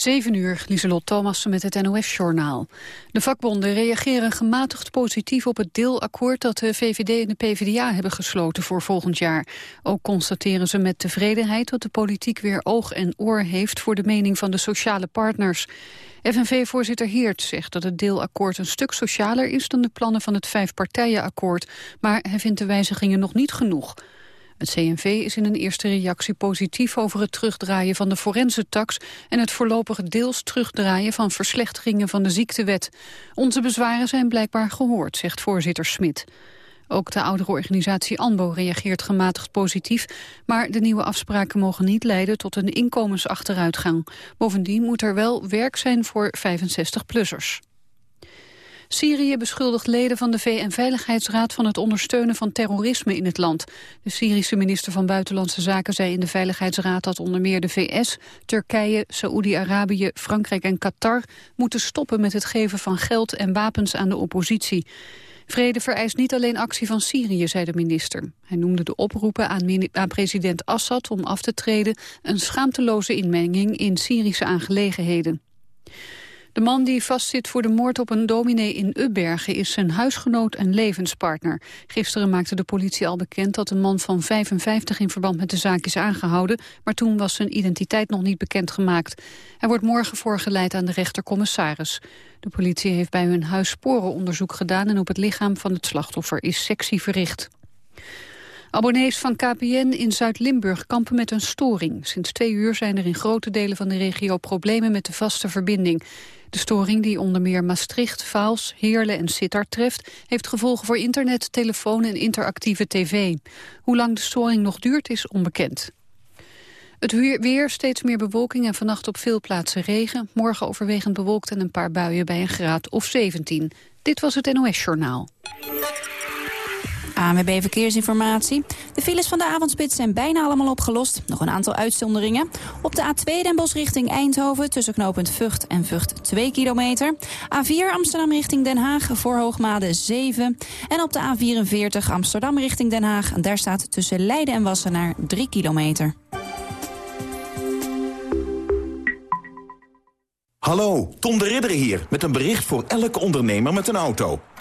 7 uur, Lieselot Thomassen met het NOS-journaal. De vakbonden reageren gematigd positief op het deelakkoord... dat de VVD en de PvdA hebben gesloten voor volgend jaar. Ook constateren ze met tevredenheid dat de politiek weer oog en oor heeft... voor de mening van de sociale partners. FNV-voorzitter Heert zegt dat het deelakkoord een stuk socialer is... dan de plannen van het vijfpartijenakkoord. Maar hij vindt de wijzigingen nog niet genoeg... Het CNV is in een eerste reactie positief over het terugdraaien van de forensentax en het voorlopig deels terugdraaien van verslechteringen van de ziektewet. Onze bezwaren zijn blijkbaar gehoord, zegt voorzitter Smit. Ook de oudere organisatie ANBO reageert gematigd positief, maar de nieuwe afspraken mogen niet leiden tot een inkomensachteruitgang. Bovendien moet er wel werk zijn voor 65-plussers. Syrië beschuldigt leden van de VN-veiligheidsraad van het ondersteunen van terrorisme in het land. De Syrische minister van Buitenlandse Zaken zei in de Veiligheidsraad dat onder meer de VS, Turkije, Saoedi-Arabië, Frankrijk en Qatar moeten stoppen met het geven van geld en wapens aan de oppositie. Vrede vereist niet alleen actie van Syrië, zei de minister. Hij noemde de oproepen aan, president Assad om af te treden... een schaamteloze inmenging in Syrische aangelegenheden. De man die vastzit voor de moord op een dominee in Ubbergen is zijn huisgenoot en levenspartner. Gisteren maakte de politie al bekend dat een man van 55 in verband met de zaak is aangehouden, maar toen was zijn identiteit nog niet bekendgemaakt. Hij wordt morgen voorgeleid aan de rechtercommissaris. De politie heeft bij hun huis sporenonderzoek gedaan en op het lichaam van het slachtoffer is sectie verricht. Abonnees van KPN in Zuid-Limburg kampen met een storing. Sinds twee uur zijn er in grote delen van de regio problemen met de vaste verbinding. De storing die onder meer Maastricht, Vaals, Heerlen en Sittard treft... heeft gevolgen voor internet, telefoon en interactieve tv. Hoe lang de storing nog duurt is onbekend. Het weer, steeds meer bewolking en vannacht op veel plaatsen regen. Morgen overwegend bewolkt en een paar buien bij een graad of 17. Dit was het NOS Journaal. ANWB Verkeersinformatie. De files van de avondspits zijn bijna allemaal opgelost. Nog een aantal uitzonderingen. Op de A2 Den Bosch richting Eindhoven tussen knooppunt Vught en Vught 2 kilometer. A4 Amsterdam richting Den Haag voor Hoogmade 7. En op de A44 Amsterdam richting Den Haag. Daar staat tussen Leiden en Wassenaar 3 kilometer. Hallo, Tom de Ridder hier met een bericht voor elke ondernemer met een auto.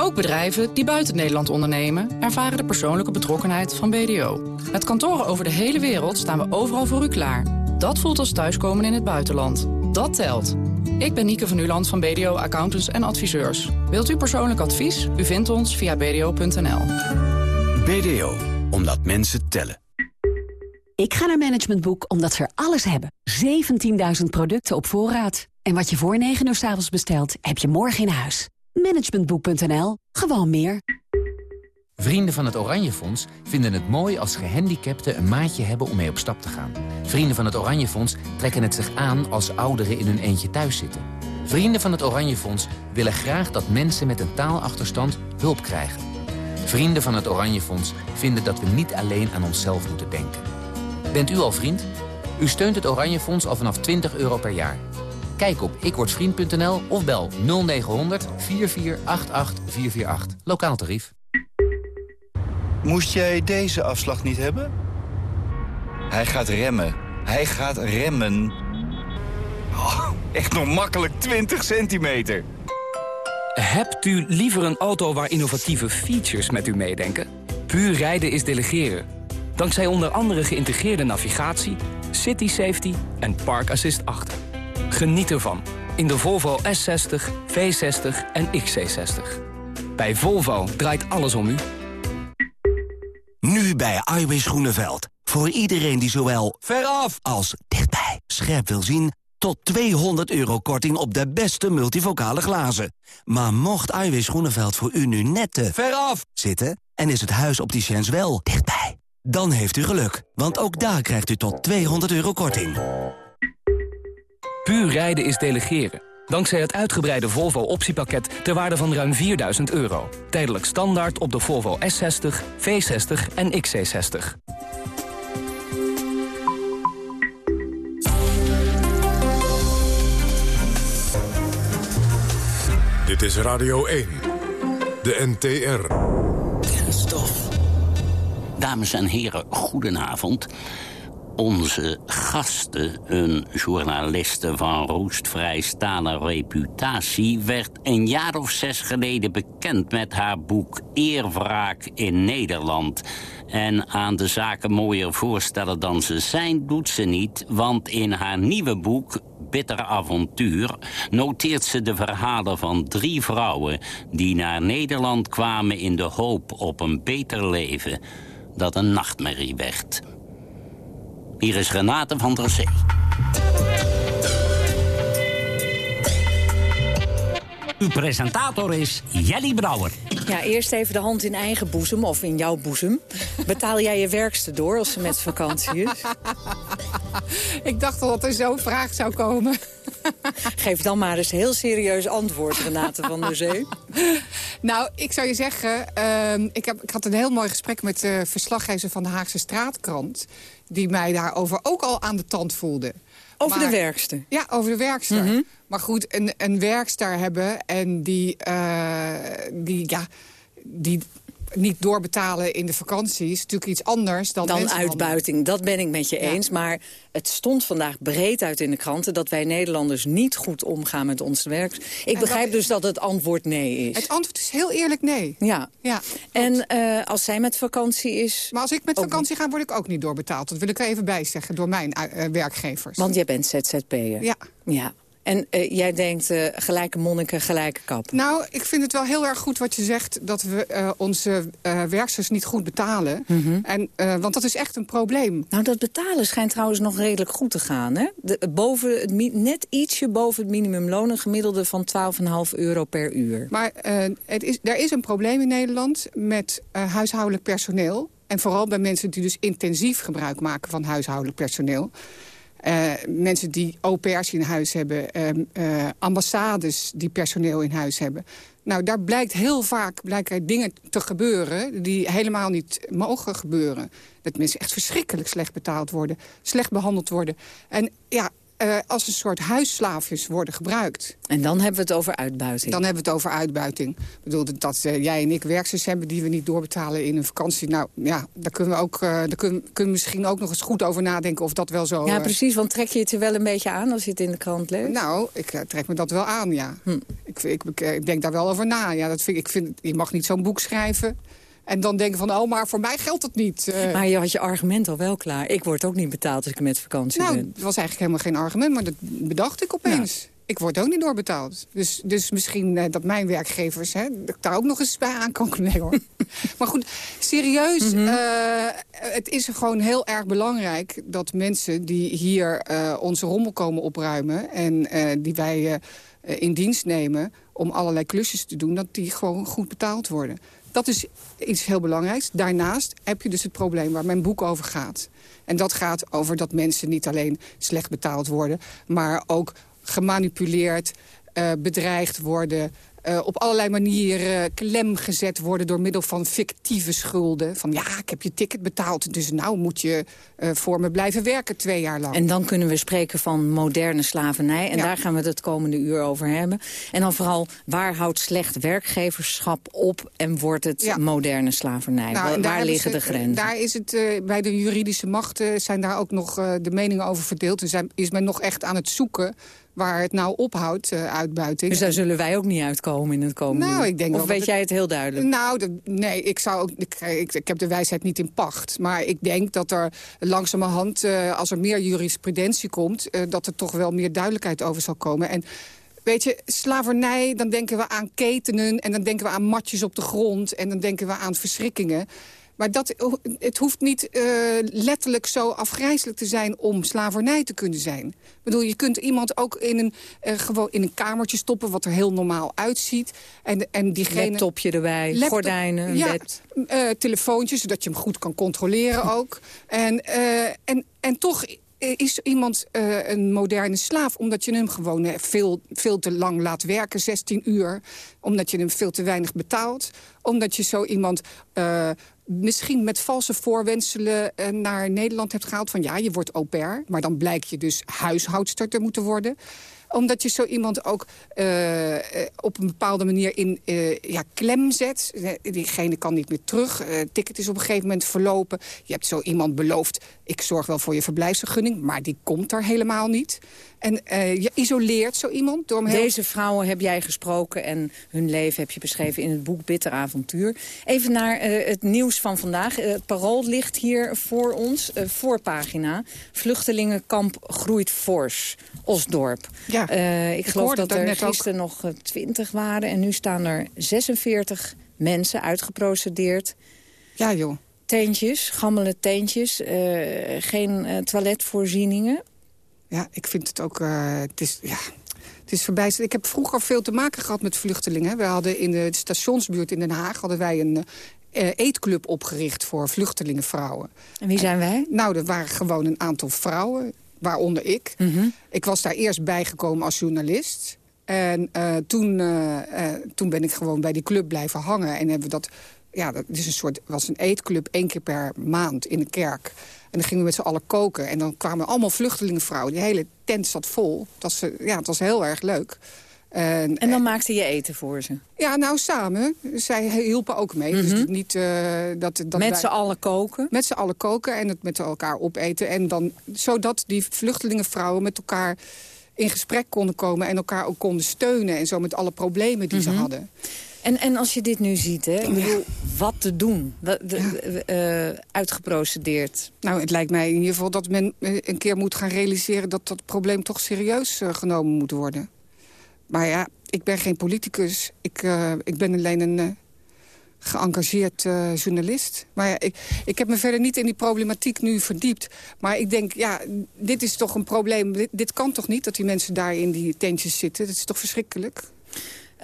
Ook bedrijven die buiten Nederland ondernemen... ervaren de persoonlijke betrokkenheid van BDO. Met kantoren over de hele wereld staan we overal voor u klaar. Dat voelt als thuiskomen in het buitenland. Dat telt. Ik ben Nieke van Uland van BDO Accountants en Adviseurs. Wilt u persoonlijk advies? U vindt ons via bdo.nl. BDO, omdat mensen tellen. Ik ga naar Management Boek omdat ze er alles hebben. 17.000 producten op voorraad. En wat je voor 9 uur s avonds bestelt, heb je morgen in huis. Managementboek.nl. Gewoon meer. Vrienden van het Oranje Fonds vinden het mooi als gehandicapten een maatje hebben om mee op stap te gaan. Vrienden van het Oranje Fonds trekken het zich aan als ouderen in hun eentje thuis zitten. Vrienden van het Oranje Fonds willen graag dat mensen met een taalachterstand hulp krijgen. Vrienden van het Oranje Fonds vinden dat we niet alleen aan onszelf moeten denken. Bent u al vriend? U steunt het Oranje Fonds al vanaf 20 euro per jaar. Kijk op ikwordvriend.nl of bel 0900 4488 448. Lokaal tarief. Moest jij deze afslag niet hebben? Hij gaat remmen. Hij gaat remmen. Oh, echt nog makkelijk 20 centimeter. Hebt u liever een auto waar innovatieve features met u meedenken? Puur rijden is delegeren. Dankzij onder andere geïntegreerde navigatie, city safety en park assist 8. Geniet ervan in de Volvo S60, V60 en XC60. Bij Volvo draait alles om u. Nu bij Iwis Groeneveld. Voor iedereen die zowel veraf als dichtbij scherp wil zien... tot 200 euro korting op de beste multivocale glazen. Maar mocht Iwis Groeneveld voor u nu net te veraf zitten... en is het huis opticiens wel dichtbij... dan heeft u geluk, want ook daar krijgt u tot 200 euro korting. Puur rijden is delegeren. Dankzij het uitgebreide Volvo optiepakket ter waarde van ruim 4000 euro. Tijdelijk standaard op de Volvo S60, V60 en XC60. Dit is Radio 1. De NTR. Kenstof. Dames en heren, goedenavond. Onze gasten, een journaliste van roestvrij stalen reputatie... werd een jaar of zes geleden bekend met haar boek Eerwraak in Nederland... En aan de zaken mooier voorstellen dan ze zijn, doet ze niet... want in haar nieuwe boek, Bitter Avontuur... noteert ze de verhalen van drie vrouwen... die naar Nederland kwamen in de hoop op een beter leven... dat een nachtmerrie werd. Hier is Renate van der Zee. Uw presentator is Jelly Brouwer. Ja, eerst even de hand in eigen boezem, of in jouw boezem. Betaal jij je werkste door als ze met vakantie is? Ik dacht al dat er zo'n vraag zou komen. Geef dan maar eens heel serieus antwoord, Renate van der Zee. Nou, ik zou je zeggen, uh, ik, heb, ik had een heel mooi gesprek met de verslaggever van de Haagse Straatkrant... die mij daarover ook al aan de tand voelde. Over de werkster? Ja, over de werkster. Mhm. Maar goed, een, een werkster hebben en die, uh, die, ja, die niet doorbetalen in de vakantie... is natuurlijk iets anders dan Dan uitbuiting, dat ben ik met je eens. Maar het stond vandaag breed uit in de kranten... dat wij Nederlanders niet goed omgaan met onze werk. Ik en begrijp dus dat het antwoord nee is. Het antwoord is heel eerlijk nee. Ja. ja en uh, als zij met vakantie is... Maar als ik met vakantie ga, word ik ook niet doorbetaald. Dat wil ik er even bij zeggen, door mijn uh, werkgevers. Want jij bent ZZP'er. Ja. Ja. En uh, jij denkt uh, gelijke monniken, gelijke kap. Nou, ik vind het wel heel erg goed wat je zegt... dat we uh, onze werksters niet goed betalen. Mm -hmm. en, want dat is echt een probleem. Nou, dat betalen schijnt trouwens nog redelijk goed te gaan. Hè? De, boven het, net ietsje boven het minimumloon... een gemiddelde van 12,5 euro per uur. Maar het is, er is een probleem in Nederland met huishoudelijk personeel. En vooral bij mensen die dus intensief gebruik maken van huishoudelijk personeel. Uh, mensen die au pairs in huis hebben. Uh, uh, ambassades die personeel in huis hebben. Nou, daar blijkt heel vaak blijken dingen te gebeuren... die helemaal niet mogen gebeuren. Dat mensen echt verschrikkelijk slecht betaald worden. Slecht behandeld worden. En ja, uh, als een soort huisslaafjes worden gebruikt. En dan hebben we het over uitbuiting. Dan hebben we het over uitbuiting. Ik bedoel, dat uh, jij en ik werksters hebben die we niet doorbetalen in een vakantie. Nou ja, daar kunnen we, ook, uh, daar kunnen, kunnen we misschien ook nog eens goed over nadenken of dat wel zo... Ja, precies, want trek je het er wel een beetje aan als je het in de krant leest? Nou, ik trek me dat wel aan, ja. Hm. Ik, ik, ik, ik, denk daar wel over na. Ja, dat vind, ik vind, je mag niet zo'n boek schrijven... En dan denken van, oh, maar voor mij geldt het niet. Uh, maar je had je argument al wel klaar. Ik word ook niet betaald als ik met vakantie nou, ben. Nou, dat was eigenlijk helemaal geen argument, maar dat bedacht ik opeens. Ja. Ik word ook niet doorbetaald. Dus, dus misschien uh, dat mijn werkgevers hè, dat ik daar ook nog eens bij aan kan Nee hoor. maar goed, serieus. Mm -hmm. uh, het is gewoon heel erg belangrijk dat mensen die hier onze rommel komen opruimen... en die wij in dienst nemen om allerlei klusjes te doen... dat die gewoon goed betaald worden. Dat is iets heel belangrijks. Daarnaast heb je dus het probleem waar mijn boek over gaat. En dat gaat over dat mensen niet alleen slecht betaald worden... maar ook gemanipuleerd, uh, bedreigd worden... Uh, op allerlei manieren klem gezet worden door middel van fictieve schulden. Van ja, ik heb je ticket betaald, dus nou moet je uh, voor me blijven werken twee jaar lang. En dan kunnen we spreken van moderne slavernij. En ja. daar gaan we het het komende uur over hebben. En dan vooral, waar houdt slecht werkgeverschap op en wordt het ja. moderne slavernij? Nou, waar liggen ze, de grenzen? Daar is het, uh, bij de juridische machten zijn daar ook nog de meningen over verdeeld. En zijn, is men nog echt aan het zoeken waar het nou ophoudt, uh, uitbuiting. Dus daar zullen wij ook niet uitkomen in het komende nou, ik denk Of wel weet jij het heel duidelijk? Nou, de, nee, ik, zou ook, ik, ik, ik, heb de wijsheid niet in pacht. Maar ik denk dat er langzamerhand, uh, als er meer jurisprudentie komt... Uh, dat er toch wel meer duidelijkheid over zal komen. En Weet je, slavernij, dan denken we aan ketenen... en dan denken we aan matjes op de grond... en dan denken we aan verschrikkingen. Maar dat, het hoeft niet uh, letterlijk zo afgrijzelijk te zijn om slavernij te kunnen zijn. Ik bedoel, je kunt iemand ook in een, uh, gewoon in een kamertje stoppen... wat er heel normaal uitziet. En, en diegene, Laptopje erbij, laptop, gordijnen, ja, bed. Uh, telefoontjes, zodat je hem goed kan controleren ook. En, en, en toch is iemand uh, een moderne slaaf... omdat je hem gewoon uh, veel, veel te lang laat werken, 16 uur. Omdat je hem veel te weinig betaalt. Omdat je zo iemand... Uh, misschien met valse voorwenselen naar Nederland hebt gehaald... van ja, je wordt au pair, maar dan blijkt je dus huishoudster te moeten worden omdat je zo iemand ook uh, op een bepaalde manier in uh, ja, klem zet. Diegene kan niet meer terug. Het ticket is op een gegeven moment verlopen. Je hebt zo iemand beloofd, ik zorg wel voor je verblijfsvergunning. Maar die komt er helemaal niet. En uh, je isoleert zo iemand door hem Deze vrouwen heb jij gesproken en hun leven heb je beschreven in het boek Bitter Avontuur. Even naar uh, het nieuws van vandaag. Uh, het parool ligt hier voor ons, voorpagina. Vluchtelingenkamp groeit fors, Osdorp. Ja, ik, ik geloof dat er gisteren ook... nog 20 waren en nu staan er 46 mensen uitgeprocedeerd. Ja joh. Teentjes, gammele teentjes, geen toiletvoorzieningen. Ja, ik vind het ook... Uh, het is, ja, het is verbijsterend. Ik heb vroeger veel te maken gehad met vluchtelingen. We hadden in de stationsbuurt in Den Haag hadden wij een uh, eetclub opgericht voor vluchtelingenvrouwen. En wie zijn wij? nou, dat waren gewoon een aantal vrouwen, waaronder ik. Mm -hmm. Ik was daar eerst bijgekomen als journalist. En uh, toen, toen ben ik gewoon bij die club blijven hangen. En hebben we dat ja, dat is een soort, was een eetclub één keer per maand in de kerk. En dan gingen we met z'n allen koken. En dan kwamen allemaal vluchtelingenvrouwen. Die hele tent zat vol. Dat was, ja, het was heel erg leuk. En, en dan maakte je eten voor ze? Ja, nou samen. Zij hielpen ook mee. Mm -hmm. Dus niet, uh, dat, dat met z'n allen koken? Met z'n allen koken en het met elkaar opeten. En dan, zodat die vluchtelingenvrouwen met elkaar in gesprek konden komen... en elkaar ook konden steunen en zo met alle problemen die mm -hmm. ze hadden. En, en als je dit nu ziet, hè, ik bedoel, wat te doen? De, de, uh, uitgeprocedeerd. Nou, het lijkt mij in ieder geval dat men een keer moet gaan realiseren... dat dat probleem toch serieus uh, genomen moet worden. Maar ja, ik ben geen politicus. Ik, uh, ik ben alleen een geëngageerd journalist. Maar ja, ik, ik heb me verder niet in die problematiek nu verdiept. Maar ik denk, ja, dit is toch een probleem. Dit, dit kan toch niet, dat die mensen daar in die tentjes zitten? Dat is toch verschrikkelijk?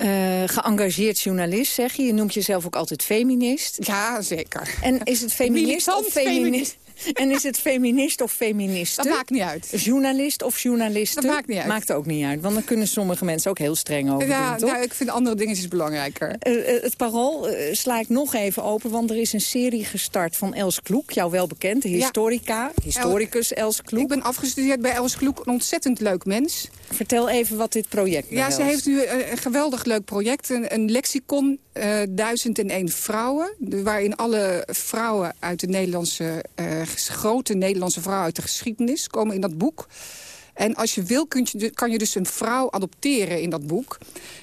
Uh, geëngageerd journalist, zeg je. Je noemt jezelf ook altijd feminist. Ja, zeker. En is het feminist of feminist? En is het feminist of feministe? Dat maakt niet uit. Journalist of journaliste? Dat maakt niet uit. Maakt ook niet uit, want dan kunnen sommige mensen ook heel streng over ja, doen, toch? Ja, ik vind andere dingetjes belangrijker. Uh, het parool uh, sla ik nog even open, want er is een serie gestart van Els Kloek. Jou wel bekend, de historica, ja. historicus Els Kloek. Ik ben afgestudeerd bij Els Kloek, een ontzettend leuk mens. Vertel even wat dit project is. Ja, ze heeft nu een geweldig leuk project. Een, een lexicon, uh, 1001 vrouwen. Waarin alle vrouwen uit de Nederlandse, grote Nederlandse vrouwen uit de geschiedenis komen in dat boek. En als je wil, kun je, kan je dus een vrouw adopteren in dat boek.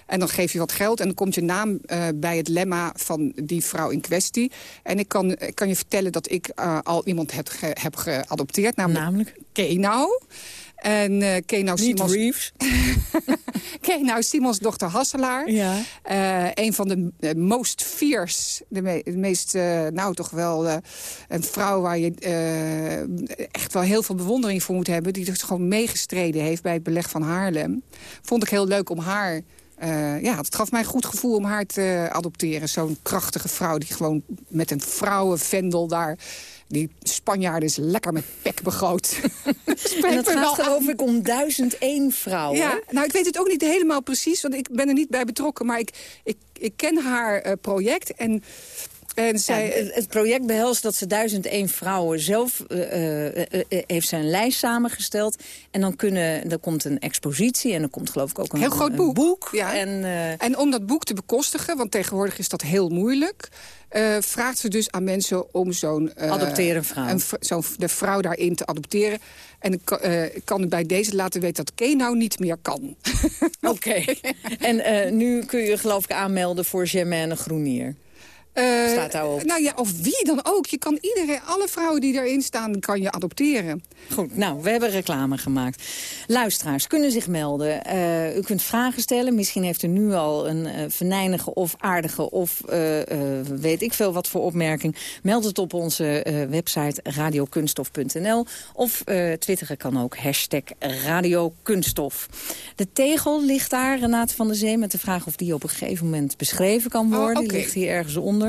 En dan geef je wat geld en dan komt je naam uh, bij het lemma van die vrouw in kwestie. En ik kan, ik kan je vertellen dat ik uh, al iemand heb, ge, heb geadopteerd. Namelijk, namelijk? Kenau. En uh, ken nou Niet Simons... Reeves? ken nou Simons dochter Hasselaar. Ja. Uh, een van de uh, most fierce, de, me de meest, nou toch wel een vrouw waar je echt wel heel veel bewondering voor moet hebben. Die dus gewoon meegestreden heeft bij het beleg van Haarlem. Vond ik heel leuk om haar... ja, het gaf mij een goed gevoel om haar te adopteren. Zo'n krachtige vrouw die gewoon met een vrouwenvendel daar die Spanjaard is lekker met pek begroot. en het gaat geloof ik om 1001 vrouwen. Ja, nou ik weet het ook niet helemaal precies, want ik ben er niet bij betrokken. Maar ik, ik, ik ken haar uh, project en... En zij... Ja, het project behelst dat ze 1001 vrouwen zelf uh, uh, uh, heeft een lijst samengesteld. En dan, kunnen, dan komt een expositie en dan komt geloof ik ook een, heel groot boek. Een boek. Ja. En, en om dat boek te bekostigen, want tegenwoordig is dat heel moeilijk... Vraagt ze dus aan mensen om zo'n... Adopteren vrouw. Zo de vrouw daarin te adopteren. En ik kan bij deze laten weten dat Kay nou niet meer kan. Oké. Okay. en nu kun je geloof ik aanmelden voor Germaine Groenier. Uh, Staat daarop. Nou ja, of wie dan ook. Je kan iedereen, alle vrouwen die erin staan, kan je adopteren. Goed, nou, we hebben reclame gemaakt. Luisteraars kunnen zich melden. Uh, u kunt vragen stellen. Misschien heeft u nu al een uh, venijnige of aardige of weet ik veel wat voor opmerking. Meld het op onze website radiokunstof.nl. Of twitteren kan ook, hashtag radiokunststof. De tegel ligt daar, Renate van der Zee, met de vraag of die op een gegeven moment beschreven kan worden. Oh, okay. Die ligt hier ergens onder.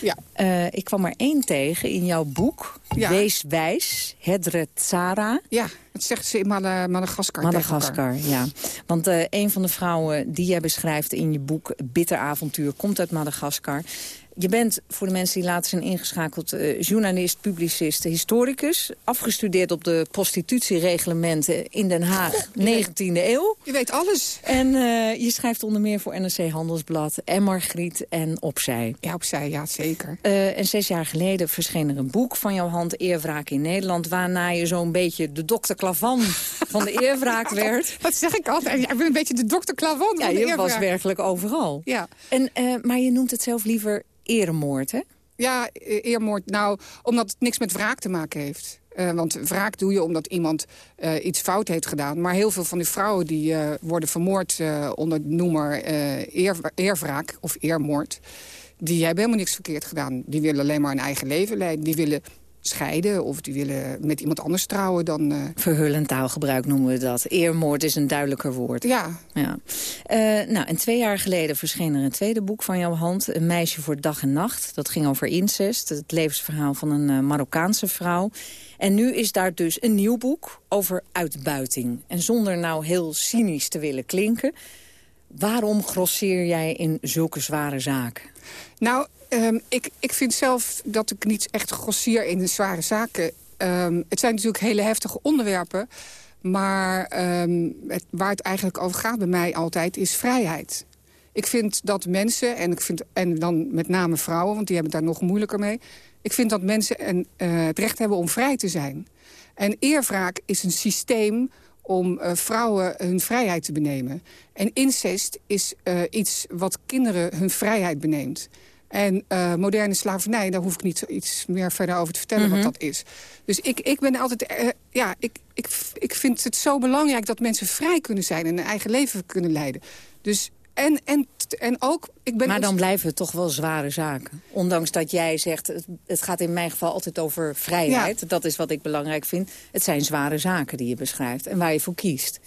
Ja. Uh, ik kwam er één tegen in jouw boek. Ja. Wees wijs, Hedre Tsara. Ja. Dat zegt ze in Madagaskar. Madagaskar, ja. Want eh, een van de vrouwen die jij beschrijft in je boek... Bitter avontuur, komt uit Madagaskar. Je bent, voor de mensen die later zijn ingeschakeld... eh, journalist, publicist, historicus. Afgestudeerd op de prostitutiereglementen in Den Haag, 19e eeuw. Je weet alles. En eh, je schrijft onder meer voor NRC Handelsblad en Margriet en Opzij. Ja, opzij, ja, zeker. En zes jaar geleden verscheen er een boek van jouw hand, Eerwraak in Nederland... waarna je zo'n beetje de dokter Klavan van de eerwraak werd. Dat zeg ik altijd. Ja, ik ben een beetje de dokter Klavan Ja, van de je was werkelijk overal. Ja. En, eh, maar je noemt het zelf liever eremoord, hè? Ja, eermoord. Nou, omdat het niks met wraak te maken heeft. Eh, want wraak doe je omdat iemand eh, iets fout heeft gedaan. Maar heel veel van die vrouwen die worden vermoord onder de noemer eer, eerwraak of eermoord... die hebben helemaal niks verkeerd gedaan. Die willen alleen maar een eigen leven leiden. Die willen scheiden of die willen met iemand anders trouwen dan... eh, Verhullend taalgebruik noemen we dat. Eermoord is een duidelijker woord. Ja. ja. Eh, nou, en twee jaar geleden verscheen er een tweede boek van jouw hand. Een meisje voor dag en nacht. Dat ging over incest. Het levensverhaal van een eh, Marokkaanse vrouw. En nu is daar dus een nieuw boek over uitbuiting. En zonder nou heel cynisch te willen klinken... waarom grosseer jij in zulke zware zaken? Nou, ehm, ik, ik vind zelf dat ik niet echt grossier in de zware zaken. Ehm, het zijn natuurlijk hele heftige onderwerpen. Maar ehm, waar het eigenlijk over gaat bij mij altijd is vrijheid. Ik vind dat mensen, en, ik vind, en dan met name vrouwen... want die hebben daar nog moeilijker mee... ik vind dat mensen een, eh, het recht hebben om vrij te zijn. En eerwraak is een systeem om eh, vrouwen hun vrijheid te benemen. En incest is eh, iets wat kinderen hun vrijheid beneemt. En eh, moderne slavernij, daar hoef ik niet iets meer verder over te vertellen Mhm. wat dat is. Dus ik, ik ben altijd, eh, ja, ik, ik, ik vind het zo belangrijk dat mensen vrij kunnen zijn en een eigen leven kunnen leiden. Dus en, en, en ook, ik ben Maar dan blijven het toch wel zware zaken. Ondanks dat jij zegt, het, het gaat in mijn geval altijd over vrijheid. Dat is wat ik belangrijk vind. Het zijn zware zaken die je beschrijft en waar je voor kiest.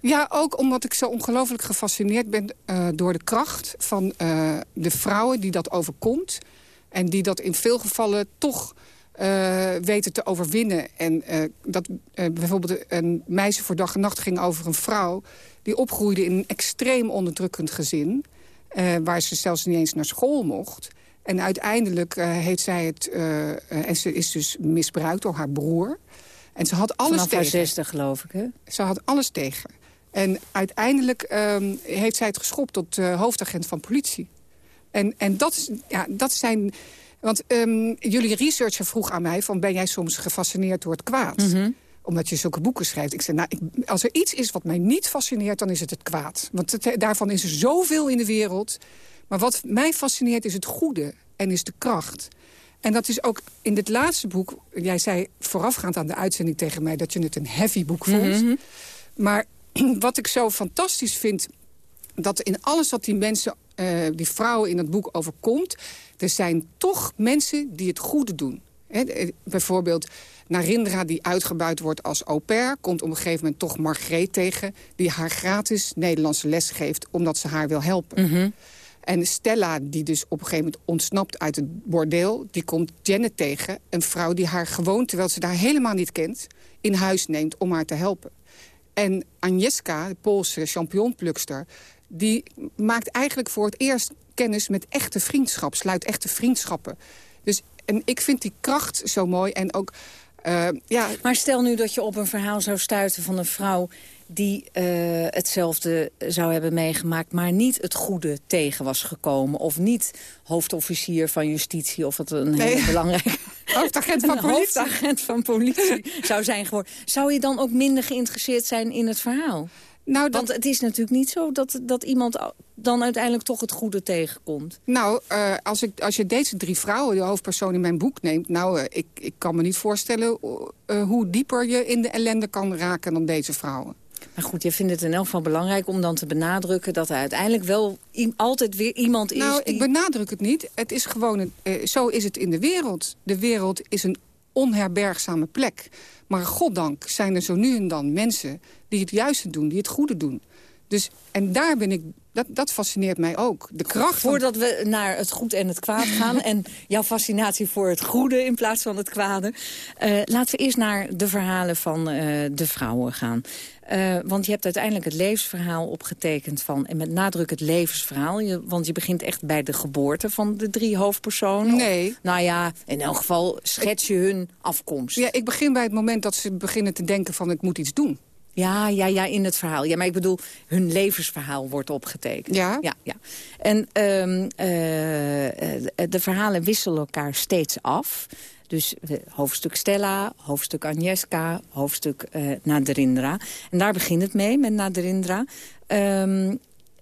Ja, ook omdat ik zo ongelooflijk gefascineerd ben eh, door de kracht van eh, de vrouwen die dat overkomt. En die dat in veel gevallen toch eh, weten te overwinnen. En dat bijvoorbeeld een meisje voor dag en nacht ging over een vrouw... die opgroeide in een extreem onderdrukkend gezin... eh, waar ze zelfs niet eens naar school mocht. En uiteindelijk eh, heeft zij het... eh, en ze is dus misbruikt door haar broer... En ze had alles Vanaf haar tegen. zesde, geloof ik, hè? Ze had alles tegen. En uiteindelijk ehm, heeft zij het geschopt tot hoofdagent van politie. En, en dat, is, ja, dat zijn... Want ehm, jullie researcher vroeg aan mij... van ben jij soms gefascineerd door het kwaad? Mhm. Omdat je zulke boeken schrijft. Ik zei, nou, ik, als er iets is wat mij niet fascineert... dan is het het kwaad. Want het, daarvan is er zoveel in de wereld. Maar wat mij fascineert is het goede en is de kracht. En dat is ook in dit laatste boek... Jij zei voorafgaand aan de uitzending tegen mij... dat je het een heavy boek vond. Mhm. Maar wat ik zo fantastisch vind... dat in alles wat die mensen, eh, die vrouwen in het boek overkomt... er zijn toch mensen die het goede doen. Hè, eh, bijvoorbeeld Narindra die uitgebuit wordt als au pair... komt op een gegeven moment toch Margreet tegen... die haar gratis Nederlandse les geeft omdat ze haar wil helpen. Mhm. En Stella, die dus op een gegeven moment ontsnapt uit het bordeel... die komt Janet tegen, een vrouw die haar gewoon... terwijl ze daar helemaal niet kent, in huis neemt om haar te helpen. En Agnieszka, de Poolse championplukster... die maakt eigenlijk voor het eerst kennis met echte vriendschap. Sluit echte vriendschappen. Dus, en ik vind die kracht zo mooi. En ook, eh, ja... Maar stel nu dat je op een verhaal zou stuiten van een vrouw die eh, hetzelfde zou hebben meegemaakt... maar niet het goede tegen was gekomen. Of niet hoofdofficier van justitie. Of het een Nee. hele belangrijke... Hoofdagent van een politie. hoofdagent van politie zou zijn geworden. Zou je dan ook minder geïnteresseerd zijn in het verhaal? Nou, Want het is natuurlijk niet zo dat, dat iemand dan uiteindelijk toch het goede tegenkomt. Nou, eh, als, ik, als je deze drie vrouwen, de hoofdpersoon in mijn boek neemt... nou, eh, ik, ik kan me niet voorstellen eh, hoe dieper je in de ellende kan raken dan deze vrouwen. Maar goed, je vindt het in elk geval belangrijk om dan te benadrukken... dat er uiteindelijk wel altijd weer iemand is Nou, die... ik benadruk het niet. Het is gewoon, een, zo is het in de wereld. De wereld is een onherbergzame plek. Maar goddank zijn er zo nu en dan mensen die het juiste doen, die het goede doen. Dus, en daar ben ik, Dat, dat fascineert mij ook. De kracht Voordat we naar het goed en het kwaad gaan... en jouw fascinatie voor het goede in plaats van het kwade... Uh, laten we eerst naar de verhalen van uh, de vrouwen gaan. Uh, want je hebt uiteindelijk het levensverhaal opgetekend van... en met nadruk het levensverhaal. Je, want je begint echt bij de geboorte van de drie hoofdpersonen. Nee. nou ja, in elk geval schets je hun afkomst. Ja, ik begin bij het moment dat ze beginnen te denken van... ik moet iets doen. Ja, ja, ja, in het verhaal. Ja, maar ik bedoel, hun levensverhaal wordt opgetekend. Ja? Ja, ja. En um, uh, de verhalen wisselen elkaar steeds af. Dus hoofdstuk Stella, hoofdstuk Agnieszka, hoofdstuk uh, Naderindra. En daar begint het mee, met Naderindra. Um,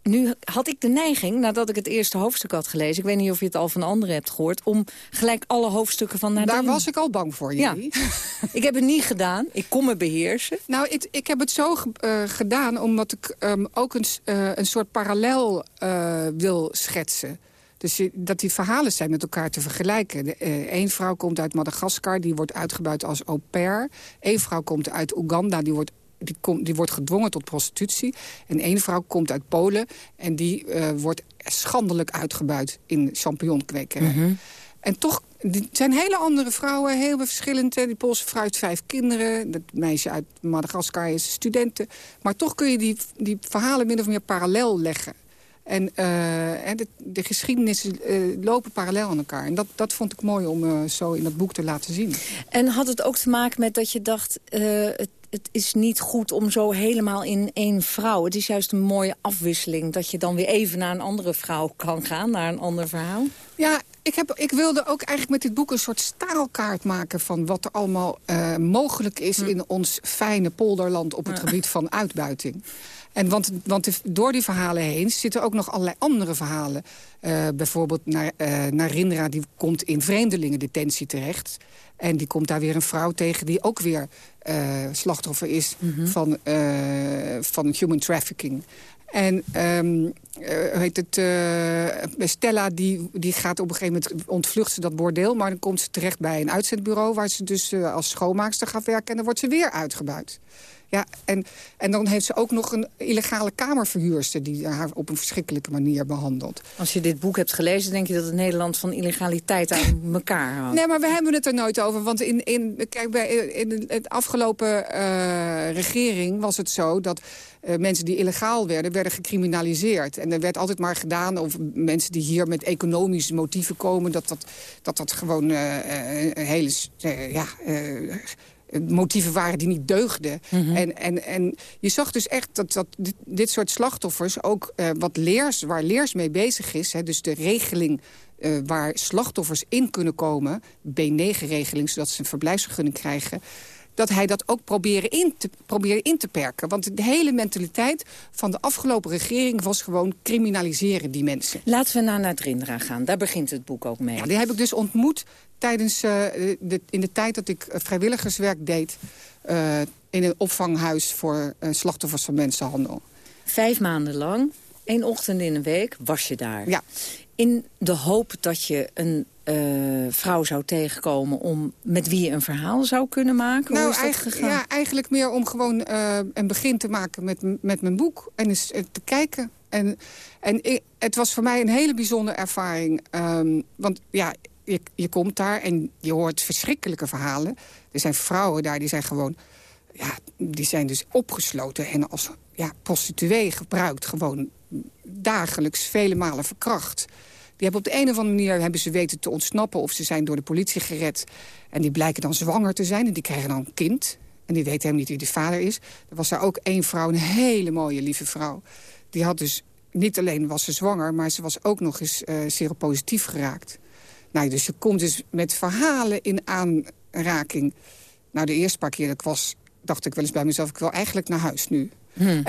nu had ik de neiging, nadat ik het eerste hoofdstuk had gelezen... ik weet niet of je het al van anderen hebt gehoord... om gelijk alle hoofdstukken van Daar was ik al bang voor, jullie. Ja. ik heb het niet gedaan. Ik kon me beheersen. Nou, ik, ik heb het zo uh, gedaan omdat ik um, ook een, uh, een soort parallel uh, wil schetsen. Dus dat die verhalen zijn met elkaar te vergelijken. Eén vrouw komt uit Madagaskar, die wordt uitgebuit als au pair. Eén vrouw komt uit Oeganda, die wordt die, kom, die wordt gedwongen tot prostitutie. En één vrouw komt uit Polen en die uh, wordt schandelijk uitgebuit in champignonkwekerij. Mm -hmm. En toch, zijn hele andere vrouwen, heel verschillend. Die Poolse vrouw heeft vijf kinderen. Dat meisje uit Madagaskar is studenten. Maar toch kun je die, die verhalen min of meer parallel leggen. En uh, de, de geschiedenissen uh, lopen parallel aan elkaar. En dat, dat vond ik mooi om uh, zo in dat boek te laten zien. En had het ook te maken met dat je dacht... het, het is niet goed om zo helemaal in één vrouw... het is juist een mooie afwisseling... dat je dan weer even naar een andere vrouw kan gaan, naar een ander verhaal? Ja, ik, heb, ik wilde ook eigenlijk met dit boek een soort staalkaart maken... van wat er allemaal mogelijk is hm. in ons fijne polderland... op het gebied van uitbuiting. En want, want door die verhalen heen zitten ook nog allerlei andere verhalen. Uh, bijvoorbeeld naar, uh, Narindra, die komt in vreemdelingendetentie terecht. En die komt daar weer een vrouw tegen die ook weer uh, slachtoffer is mm -hmm. van, van human trafficking. En um, heet het, Stella die, die gaat op een gegeven moment ontvlucht ze dat bordeel... maar dan komt ze terecht bij een uitzendbureau... waar ze dus als schoonmaakster gaat werken en dan wordt ze weer uitgebuit. Ja, en, en dan heeft ze ook nog een illegale kamerverhuurster... die haar op een verschrikkelijke manier behandelt. Als je dit boek hebt gelezen, denk je dat het Nederland van illegaliteit aan elkaar houdt. Nee, maar we hebben het er nooit over. Want in, in, kijk, bij, in het afgelopen uh, regering was het zo... dat uh, mensen die illegaal werden, werden gecriminaliseerd. En er werd altijd maar gedaan over mensen die hier met economische motieven komen... dat dat, dat, dat gewoon uh, een hele... ja, motieven waren die niet deugden. Mm -hmm. en, en, en je zag dus echt dat, dat dit, dit soort slachtoffers ook uh, wat leers, waar leers mee bezig is... Hè, dus de regeling uh, waar slachtoffers in kunnen komen... B9-regeling, zodat ze een verblijfsvergunning krijgen dat hij dat ook proberen in, te, proberen in te perken. Want de hele mentaliteit van de afgelopen regering... was gewoon criminaliseren die mensen. Laten we naar Nadrindra gaan. Daar begint het boek ook mee. Ja, die heb ik dus ontmoet tijdens, uh, de, in de tijd dat ik vrijwilligerswerk deed... Uh, in een opvanghuis voor uh, slachtoffers van mensenhandel. Vijf maanden lang, één ochtend in een week, was je daar. Ja. In de hoop dat je een uh, vrouw zou tegenkomen... Om, met wie je een verhaal zou kunnen maken? Nou, Hoe is dat eigenlijk, gegaan? ja, eigenlijk meer om gewoon uh, een begin te maken met, met mijn boek. En eens uh, te kijken. En, en ik, het was voor mij een hele bijzondere ervaring. Um, want ja, je, je komt daar en je hoort verschrikkelijke verhalen. Er zijn vrouwen daar die zijn gewoon... Ja, die zijn dus opgesloten en als ja, prostituee gebruikt. Gewoon dagelijks vele malen verkracht. Die hebben op de een of andere manier hebben ze weten te ontsnappen... of ze zijn door de politie gered. En die blijken dan zwanger te zijn en die krijgen dan een kind. En die weten helemaal niet wie de vader is. Er was daar ook één vrouw, een hele mooie, lieve vrouw. Die had dus, niet alleen was ze zwanger... maar ze was ook nog eens uh, seropositief geraakt. Nou, dus je komt dus met verhalen in aanraking. Nou, de eerste paar keer dat ik was, dacht ik wel eens bij mezelf... ik wil eigenlijk naar huis nu. Hmm.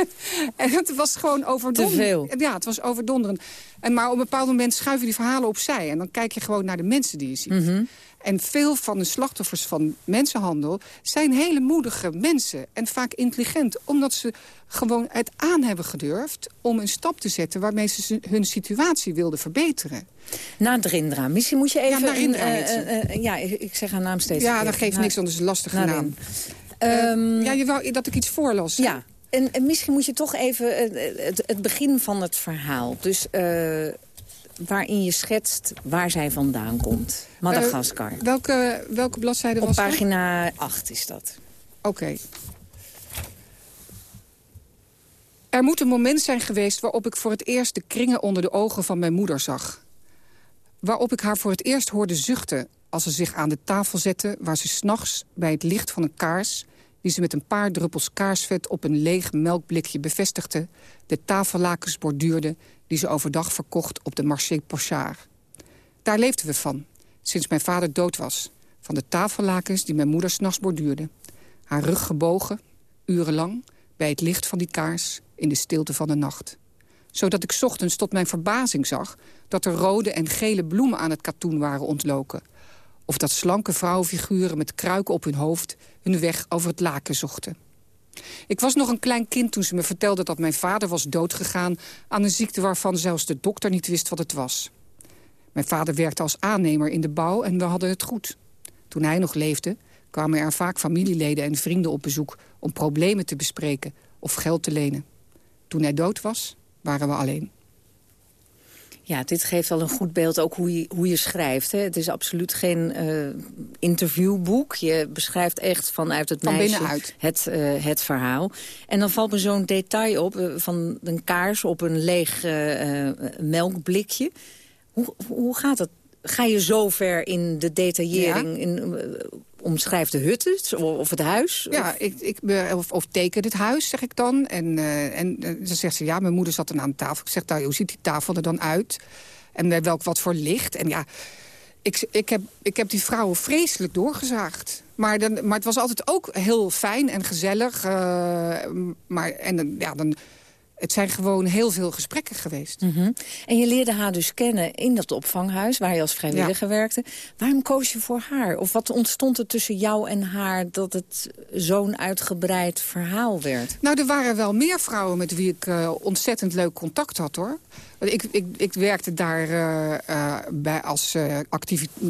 en het was gewoon overdonderend. Ja, het was overdonderend. En maar op een bepaald moment schuiven die verhalen opzij. En dan kijk je gewoon naar de mensen die je ziet. Mm -hmm. En veel van de slachtoffers van mensenhandel zijn hele moedige mensen. En vaak intelligent. Omdat ze gewoon het aan hebben gedurfd om een stap te zetten... waarmee ze hun situatie wilden verbeteren. Nadrindra. Misschien moet je even... Ja, Narindra een, uh, uh, ja ik zeg haar naam steeds Ja, dat geeft niks, een lastige Narin. naam. Um, ja, je wou dat ik iets voorlas. Ja. En, en, misschien moet je toch even het, het begin van het verhaal. Dus waarin je schetst waar zij vandaan komt. Madagaskar. welke, welke bladzijde Op was dat? Op pagina 8 is dat. Oké. Er moet een moment zijn geweest waarop ik voor het eerst de kringen onder de ogen van mijn moeder zag. Waarop ik haar voor het eerst hoorde zuchten als ze zich aan de tafel zette... waar ze s'nachts bij het licht van een kaars... die ze met een paar druppels kaarsvet op een leeg melkblikje bevestigde... de tafellakens borduurde die ze overdag verkocht op de marché Pochard. Daar leefden we van, sinds mijn vader dood was. Van de tafellakens die mijn moeder s'nachts borduurde. Haar rug gebogen, urenlang, bij het licht van die kaars in de stilte van de nacht. Zodat ik ochtends tot mijn verbazing zag... dat er rode en gele bloemen aan het katoen waren ontloken. Of dat slanke vrouwenfiguren met kruiken op hun hoofd... hun weg over het laken zochten. Ik was nog een klein kind toen ze me vertelde dat mijn vader was doodgegaan... aan een ziekte waarvan zelfs de dokter niet wist wat het was. Mijn vader werkte als aannemer in de bouw en we hadden het goed. Toen hij nog leefde, kwamen er vaak familieleden en vrienden op bezoek... om problemen te bespreken of geld te lenen. Toen hij dood was, waren we alleen. Ja, dit geeft al een goed beeld ook hoe je, hoe je schrijft. Hè. Het is absoluut geen uh, interviewboek. Je beschrijft echt vanuit het van meisje het, uh, het verhaal. En dan valt me zo'n detail op uh, van een kaars op een leeg melkblikje. Hoe, hoe gaat het? Ga je zo ver in de detaillering? Ja. In, omschrijf de hut of het huis? Ja, ik, ik, of, of teken het huis, zeg ik dan. En, uh, en uh, dan zegt ze, ja, mijn moeder zat dan aan tafel. Ik zeg, nou, hoe ziet die tafel er dan uit? En bij welk wat voor licht? En ja, ik, ik, heb, ik heb die vrouwen vreselijk doorgezaagd. Maar, dan, maar het was altijd ook heel fijn en gezellig. Uh, maar, en ja, dan het zijn gewoon heel veel gesprekken geweest. Mhm. En je leerde haar dus kennen in dat opvanghuis... waar je als vrijwilliger werkte. Waarom koos je voor haar? Of wat ontstond er tussen jou en haar... dat het zo'n uitgebreid verhaal werd? Nou, er waren wel meer vrouwen met wie ik uh, ontzettend leuk contact had, hoor. Ik, ik, ik werkte daar uh, uh, bij als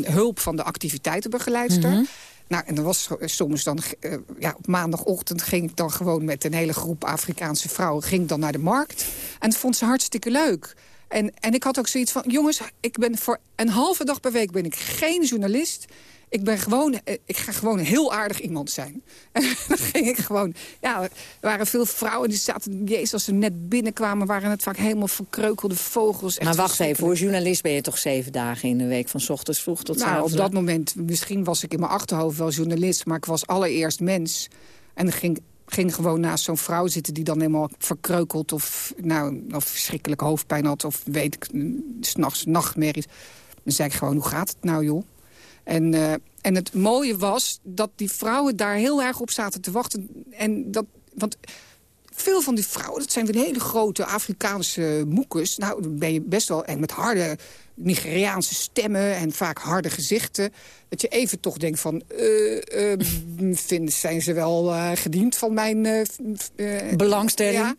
hulp van de activiteitenbegeleidster... Mm nou, en dan was soms dan, uh, ja, op maandagochtend ging ik dan gewoon met een hele groep Afrikaanse vrouwen ging dan naar de markt. En dat vond ze hartstikke leuk. En, en ik had ook zoiets van, jongens, ik ben voor een halve dag per week ben ik geen journalist. Ik, ben gewoon, eh, ik ga gewoon een heel aardig iemand zijn. En dan ging ik gewoon... Ja, er waren veel vrouwen die zaten... Jezus, als ze net binnenkwamen, waren het vaak helemaal verkreukelde vogels. maar wacht even, voor journalist ben je toch zeven dagen in de week... van ochtends vroeg tot nou, op dat moment, misschien was ik in mijn achterhoofd wel journalist... maar ik was allereerst mens. En dan ging ging gewoon naast zo'n vrouw zitten die dan helemaal verkreukeld... of, nou, of verschrikkelijk hoofdpijn had of weet ik, s'nachts nachtmerries. Dan zei ik gewoon, hoe gaat het nou, joh? En, uh, en het mooie was dat die vrouwen daar heel erg op zaten te wachten. En dat, want veel van die vrouwen, dat zijn weer hele grote Afrikaanse moekes. Nou, dan ben je best wel... En met harde Nigeriaanse stemmen en vaak harde gezichten. Dat je even toch denkt van... Uh, uh, vinden, zijn ze wel uh, gediend van mijn... Belangstelling. Ja.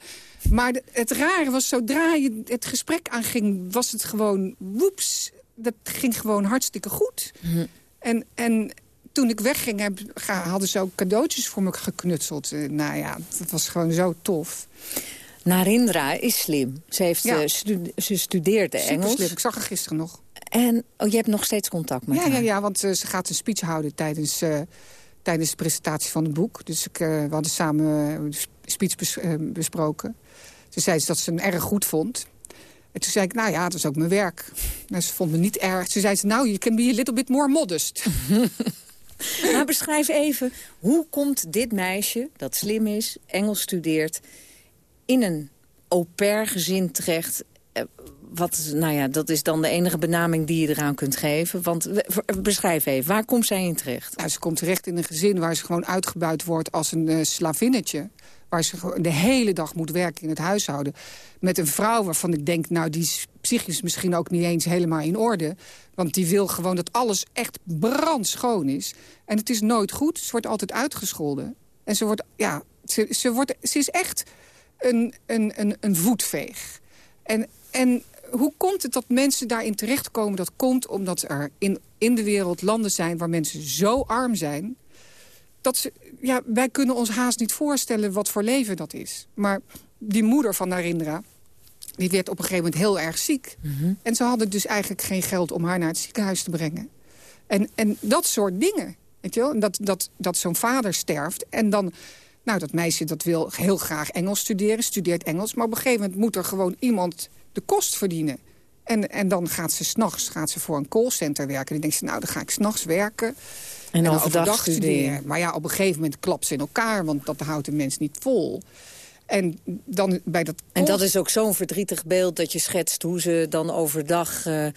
Maar het rare was, zodra je het gesprek aanging... was het gewoon, woeps, dat ging gewoon hartstikke goed. Mhm. En, en toen ik wegging, heb, hadden ze ook cadeautjes voor me geknutseld. Uh, nou ja, dat was gewoon zo tof. Narindra is slim. Ze, heeft, ja. stu ze studeert Engels. Slim. Ik zag haar gisteren nog. En oh, je hebt nog steeds contact met ja, haar? Ja, ja want uh, ze gaat een speech houden tijdens, uh, tijdens de presentatie van het boek. Dus ik, we hadden samen een speech bes besproken. Ze zei dat ze hem erg goed vond. En toen zei ik, nou ja, dat is ook mijn werk. Nou, ze vond me niet erg. Ze zei, nou, je can be a little bit more modest. maar beschrijf even, hoe komt dit meisje, dat slim is, Engels studeert... in een au pair gezin terecht... Eh, wat, nou ja, dat is dan de enige benaming die je eraan kunt geven. Want beschrijf even, waar komt zij in terecht? Nou, ze komt terecht in een gezin waar ze gewoon uitgebuit wordt als een uh, slavinnetje waar ze de hele dag moet werken in het huishouden. Met een vrouw waarvan ik denk, nou, die is psychisch misschien ook niet eens helemaal in orde. Want die wil gewoon dat alles echt brandschoon is. En het is nooit goed. Ze wordt altijd uitgescholden. En ze wordt, ja, ze, ze, wordt, ze is echt een, een, een, een voetveeg. En, en hoe komt het dat mensen daarin terechtkomen? Dat komt omdat er in, in de wereld landen zijn waar mensen zo arm zijn dat ze, ja, wij kunnen ons haast niet voorstellen wat voor leven dat is. Maar die moeder van Narindra, die werd op een gegeven moment heel erg ziek. En ze hadden dus eigenlijk geen geld om haar naar het ziekenhuis te brengen. En, en dat soort dingen. Weet je wel? Dat, dat, dat zo'n vader sterft en dan... Nou, dat meisje dat wil heel graag Engels studeren, studeert Engels... maar op een gegeven moment moet er gewoon iemand de kost verdienen. En, en dan gaat ze s'nachts voor een callcenter werken. En dan denkt ze, nou, dan ga ik s'nachts werken. En, overdag, studeren. Maar ja, op een gegeven moment klapt ze in elkaar... want dat houdt de mens niet vol. En, dan bij dat en dat is ook zo'n verdrietig beeld dat je schetst... hoe ze dan overdag uh,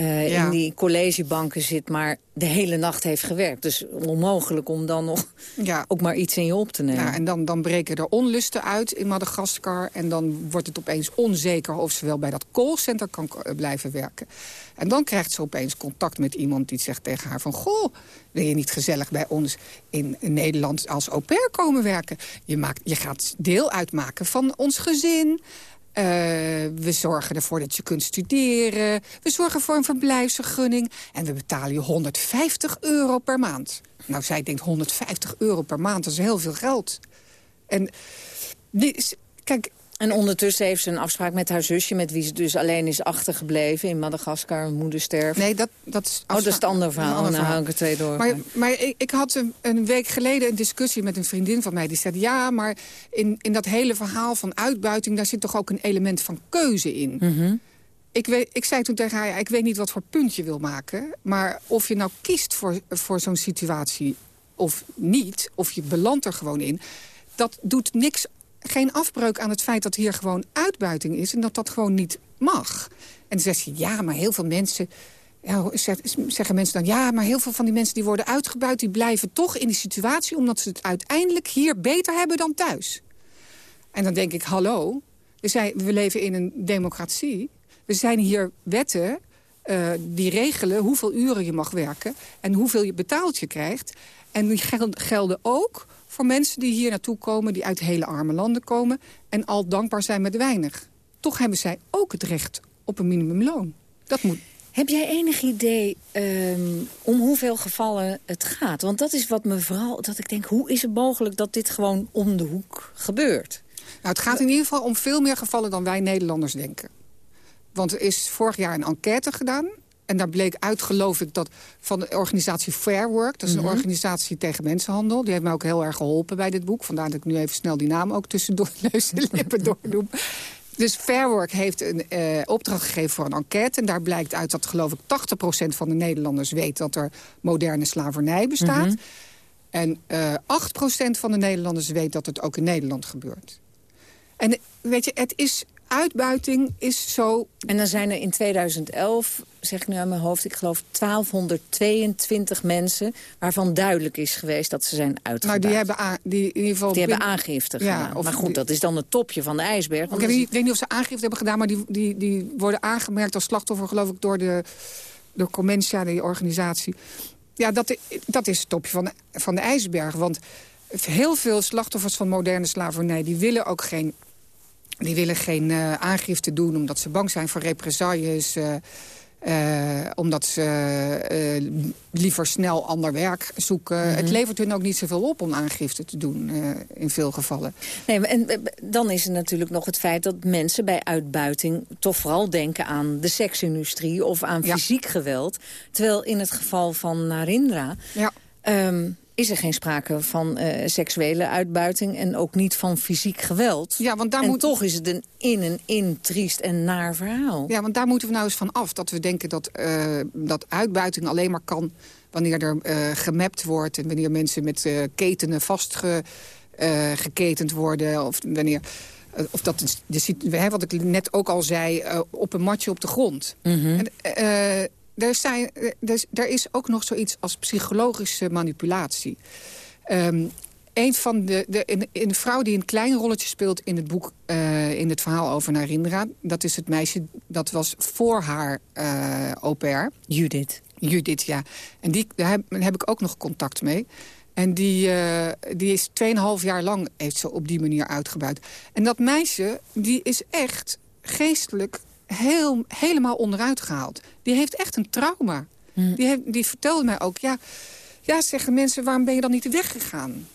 uh, in die collegebanken zit... maar de hele nacht heeft gewerkt. Dus onmogelijk om dan nog ja. ook maar iets in je op te nemen. Ja, en dan, dan breken er onlusten uit in Madagaskar... en dan wordt het opeens onzeker of ze wel bij dat callcenter kan blijven werken. En dan krijgt ze opeens contact met iemand die zegt tegen haar van... goh, wil je niet gezellig bij ons in Nederland als au pair komen werken? Je, maakt, je gaat deel uitmaken van ons gezin... Uh, we zorgen ervoor dat je kunt studeren. We zorgen voor een verblijfsvergunning. En we betalen je 150 euro per maand. Nou, zij denkt 150 euro per maand, is heel veel geld. En kijk, en ondertussen heeft ze een afspraak met haar zusje... met wie ze dus alleen is achtergebleven in Madagaskar. moeder sterft. Nee, dat, dat is... Oh, dat is het andere verhaal. Dan hou ik er twee door. Maar, maar ik, ik had een, een, week geleden een discussie met een vriendin van mij. Die zei, ja, maar in, in dat hele verhaal van uitbuiting... daar zit toch ook een element van keuze in. Mhm. Ik, weet, ik zei toen tegen haar, ja, ik weet niet wat voor punt je wil maken... maar of je nou kiest voor, voor zo'n situatie of niet... of je belandt er gewoon in... dat doet niks geen afbreuk aan het feit dat hier gewoon uitbuiting is... en dat dat gewoon niet mag. En dan zegt ze, ja, maar heel veel mensen... Ja, zeggen mensen dan, ja, maar heel veel van die mensen die worden uitgebuit... die blijven toch in die situatie omdat ze het uiteindelijk hier beter hebben dan thuis. En dan denk ik, hallo, we, zijn, we leven in een democratie. We zijn hier wetten uh, die regelen hoeveel uren je mag werken... en hoeveel je betaald je krijgt. En die gelden ook voor mensen die hier naartoe komen... die uit hele arme landen komen en al dankbaar zijn met weinig. Toch hebben zij ook het recht op een minimumloon. Dat moet... Heb jij enig idee um, om hoeveel gevallen het gaat? Want dat is wat me vooral... dat ik denk, hoe is het mogelijk dat dit gewoon om de hoek gebeurt? Nou, het gaat in ieder geval om veel meer gevallen dan wij Nederlanders denken. Want er is vorig jaar een enquête gedaan en daar bleek uit, geloof ik, dat van de organisatie Fair Work... dat is een mhm. organisatie tegen mensenhandel. Die heeft mij ook heel erg geholpen bij dit boek. Vandaar dat ik nu even snel die naam ook tussendoor neus en lippen doordoe. Dus Fair Work heeft een uh, opdracht gegeven voor een enquête. En daar blijkt uit dat, geloof ik, 80% van de Nederlanders weet... dat er moderne slavernij bestaat. Mhm. En uh, eh, 8% van de Nederlanders weet dat het ook in Nederland gebeurt. En weet je, het is uitbuiting is zo... En dan zijn er in 2011, zeg ik nu aan mijn hoofd... ik geloof 1222 mensen waarvan duidelijk is geweest dat ze zijn uitgebuit. Nou, die hebben, die in ieder geval die hebben aangifte gedaan. Ja, maar goed, dat is dan het topje van de ijsberg. Ik weet niet of ze aangifte hebben gedaan... maar die, die, die worden aangemerkt als slachtoffer, geloof ik, door de door die organisatie. Ja, dat, dat is het topje van de, van de ijsberg. Want heel veel slachtoffers van moderne slavernij... die willen ook geen die willen geen uh, aangifte doen omdat ze bang zijn voor represailles... Uh, uh, omdat ze liever snel ander werk zoeken. Mhm. Het levert hun ook niet zoveel op om aangifte te doen in veel gevallen. Nee, en dan is er natuurlijk nog het feit dat mensen bij uitbuiting... toch vooral denken aan de seksindustrie of aan fysiek geweld. Terwijl in het geval van Narindra... Ja. Um, is er geen sprake van uh, seksuele uitbuiting... en ook niet van fysiek geweld. Ja, want daar en moet... toch is het een in en in triest en naar verhaal. Ja, want daar moeten we nou eens van af. Dat we denken dat, uh, dat uitbuiting alleen maar kan... wanneer er uh, gemapt wordt... en wanneer mensen met ketenen vastgeketend worden... of wanneer... Of dat de, wat ik net ook al zei, op een matje op de grond. Mm en, er, zijn, er, er is ook nog zoiets als psychologische manipulatie. Um, een van de, de, een, een, vrouw die een klein rolletje speelt in het boek, uh, in het verhaal over Narindra. Dat is het meisje dat was voor haar uh, au pair. Judith. Judith, ja. En die, daar heb, heb ik ook nog contact mee. En die, uh, die is 2,5 jaar lang heeft ze op die manier uitgebuit. En dat meisje, die is echt geestelijk heel, helemaal onderuit gehaald. Die heeft echt een trauma. Hmm. Die, heeft, die vertelde mij ook, ja, Ja, zeggen mensen, waarom ben je dan niet weggegaan?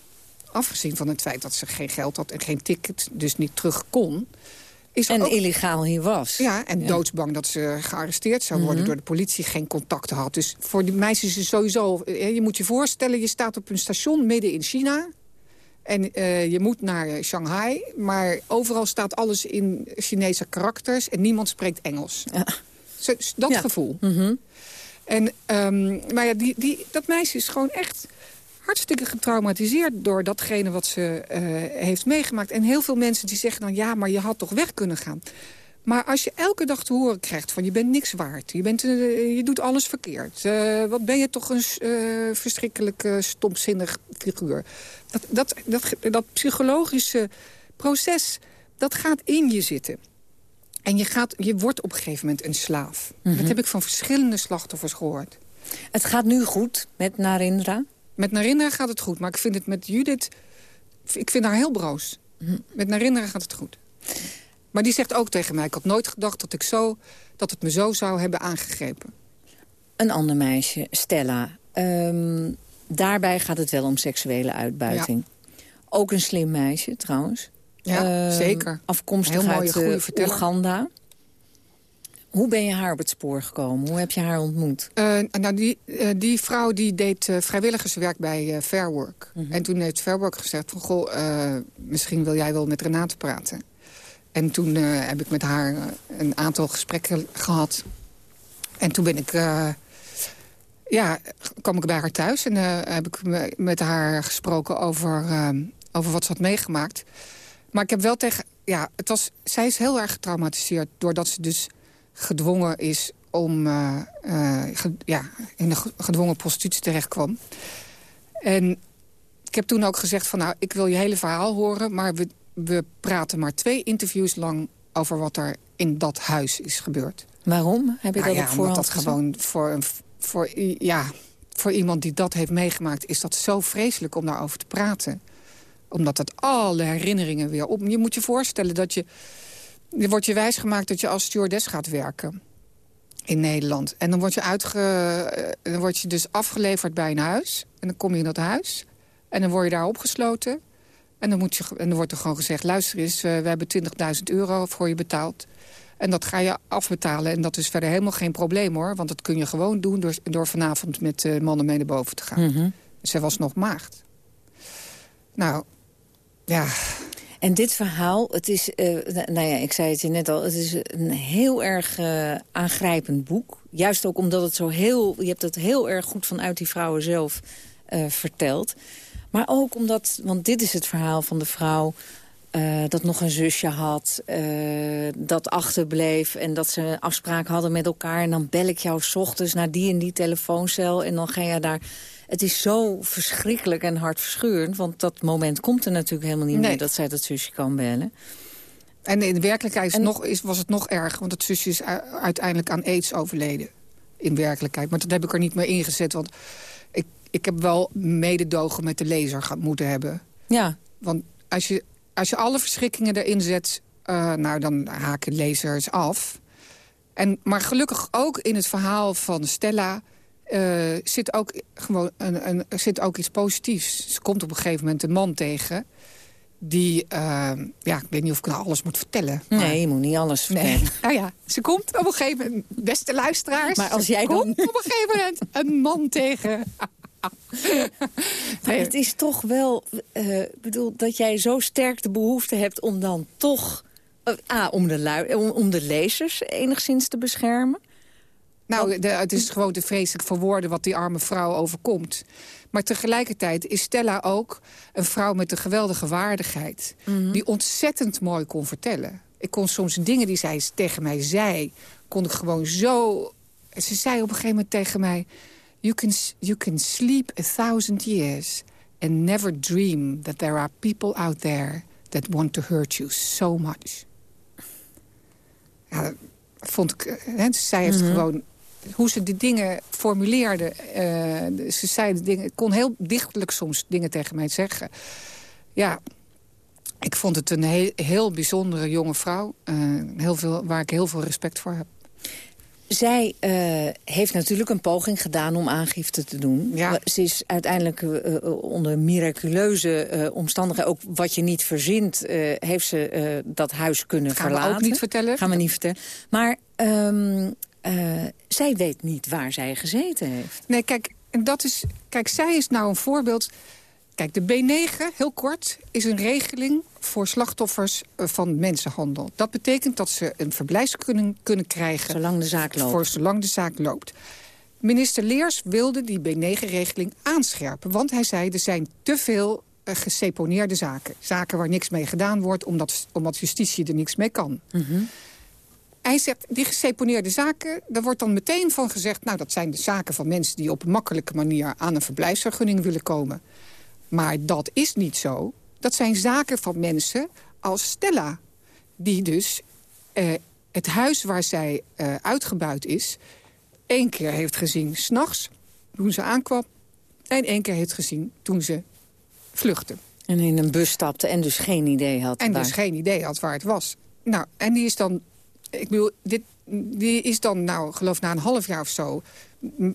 Afgezien van het feit dat ze geen geld had en geen ticket, dus niet terug kon. Is en ook... illegaal hier was. Ja, en doodsbang dat ze gearresteerd zou worden mhm. door de politie. Geen contacten had. Dus voor die meisjes is het sowieso... Je moet je voorstellen, je staat op een station midden in China. En uh, je moet naar Shanghai. Maar overal staat alles in Chinese karakters. En niemand spreekt Engels. Ja. dat gevoel. Mm En, um, maar ja, die, die, dat meisje is gewoon echt hartstikke getraumatiseerd door datgene wat ze uh, heeft meegemaakt. En heel veel mensen die zeggen dan, ja, maar je had toch weg kunnen gaan. Maar als je elke dag te horen krijgt van je bent niks waard. Je, bent, uh, je doet alles verkeerd. Uh, wat ben je toch een verschrikkelijk stomzinnig figuur. Dat, dat, dat, dat psychologische proces, dat gaat in je zitten. En je, gaat, je wordt op een gegeven moment een slaaf. Mm Dat heb ik van verschillende slachtoffers gehoord. Het gaat nu goed met Narendra? Met Narendra gaat het goed, maar ik vind het met Judith... Ik vind haar heel broos. Mhm. Met Narendra gaat het goed. Maar die zegt ook tegen mij... ik had nooit gedacht dat, ik zo, dat het me zo zou hebben aangegrepen. Een ander meisje, Stella. Um, daarbij gaat het wel om seksuele uitbuiting. Ook een slim meisje, trouwens. Ja, uh, zeker. Afkomstig Heel uit mooie, uh, Oeganda. Hoe ben je haar op het spoor gekomen? Hoe heb je haar ontmoet? Uh, nou, die, uh, die vrouw die deed uh, vrijwilligerswerk bij Fair Work. Mm -hmm. En toen heeft Fair Work gezegd... Van, goh, misschien wil jij wel met Renate praten. En toen heb ik met haar een aantal gesprekken gehad. En toen ben ik... ja, kwam ik bij haar thuis en heb ik met haar gesproken over, over wat ze had meegemaakt. Maar ik heb wel tegen... Ja, het was, zij is heel erg getraumatiseerd doordat ze dus gedwongen is om uh, uh, ja, in de gedwongen prostitutie terecht kwam. En ik heb toen ook gezegd van nou, ik wil je hele verhaal horen... maar we, we praten maar twee interviews lang over wat er in dat huis is gebeurd. Waarom? Heb je nou dat ja, op dat gewoon voor, voor, ja, voor iemand die dat heeft meegemaakt... is dat zo vreselijk om daarover te praten. Omdat het alle herinneringen weer op... Je moet je voorstellen dat je er wordt je wijsgemaakt dat je als stewardess gaat werken in Nederland. En dan word je, uitge, eh, dan word je dus afgeleverd bij een huis. En dan kom je in dat huis. En dan word je daar opgesloten. En dan, moet je, en dan wordt er gewoon gezegd... luister eens, we hebben 20.000 euro voor je betaald. En dat ga je afbetalen. En dat is verder helemaal geen probleem, hoor. Want dat kun je gewoon doen door, door vanavond met uh, mannen mee naar boven te gaan. Mm Ze was nog maagd. Nou, ja, en dit verhaal, het is, uh, nou ja, ik zei het je net al... het is een heel erg uh, aangrijpend boek. Juist ook omdat het zo heel... je hebt het heel erg goed vanuit die vrouwen zelf verteld. Maar ook omdat, want dit is het verhaal van de vrouw... Uh, dat nog een zusje had, uh, dat achterbleef... en dat ze afspraak hadden met elkaar... en dan bel ik jou s ochtends naar die en die telefooncel... en dan ga je daar het is zo verschrikkelijk en hartverscheurend. Want dat moment komt er natuurlijk helemaal niet meer dat zij dat zusje kan bellen. En in de werkelijkheid is nog, is, was het nog erg. Want het zusje is uiteindelijk aan aids overleden. In werkelijkheid. Maar dat heb ik er niet meer ingezet. Want ik, ik heb wel mededogen met de lezer gaan moeten hebben. Ja. Want als je, als je alle verschrikkingen erin zet... Uh, nou, dan haken lezers af. En, maar gelukkig ook in het verhaal van Stella uh, zit, ook gewoon een, een, zit ook iets positiefs. Ze komt op een gegeven moment een man tegen... die, uh, ja, ik weet niet of ik nou alles moet vertellen. Maar... Nee, je moet niet alles vertellen. Nee. Nou ja, ze komt op een gegeven moment, beste luisteraars... Maar als jij komt op een gegeven moment een man tegen... maar het is toch wel, uh, bedoel, dat jij zo sterk de behoefte hebt om dan toch... A, om de, om, om de lezers enigszins te beschermen. Nou, de, het is gewoon te vreselijk voor woorden wat die arme vrouw overkomt. Maar tegelijkertijd is Stella ook een vrouw met een geweldige waardigheid. Mhm. Die ontzettend mooi kon vertellen. Ik kon soms dingen die zij tegen mij zei... kon ik gewoon zo... Ze zei op een gegeven moment tegen mij... You can, you can sleep a thousand years... and never dream that there are people out there... that want to hurt you so much. Ja, vond ik... Hè, zij heeft mhm. gewoon hoe ze die dingen formuleerde. Uh, ze zei dingen, kon heel dichtelijk soms dingen tegen mij zeggen. Ja, ik vond het een heel, bijzondere jonge vrouw. Uh, heel veel, waar ik heel veel respect voor heb. Zij uh, heeft natuurlijk een poging gedaan om aangifte te doen. Ja. Ze is uiteindelijk uh, onder miraculeuze uh, omstandigheden... ook wat je niet verzint, heeft ze dat huis kunnen Gaan verlaten. Gaan we ook niet vertellen. Gaan we niet vertellen. Maar um, zij weet niet waar zij gezeten heeft. Nee, kijk, dat is, kijk, zij is nou een voorbeeld... Kijk, de B9, heel kort, is een regeling voor slachtoffers van mensenhandel. Dat betekent dat ze een verblijfsvergunning kunnen krijgen... Zolang de zaak loopt. Voor zolang de zaak loopt. Minister Leers wilde die B9-regeling aanscherpen. Want hij zei, er zijn te veel uh, geseponeerde zaken. Zaken waar niks mee gedaan wordt, omdat, omdat justitie er niks mee kan. Mm -hmm. Hij zegt, die geseponeerde zaken, daar wordt dan meteen van gezegd... nou, dat zijn de zaken van mensen die op een makkelijke manier... aan een verblijfsvergunning willen komen. Maar dat is niet zo. Dat zijn zaken van mensen als Stella. Die dus uh, het huis waar zij uh, uitgebuit is... één keer heeft gezien s'nachts, toen ze aankwam... en één keer heeft gezien toen ze vluchtte. En in een bus stapte en dus geen idee had En waar. dus geen idee had waar het was. Nou, en die is dan... Ik bedoel, dit, die is dan, nou, geloof na een half jaar of zo...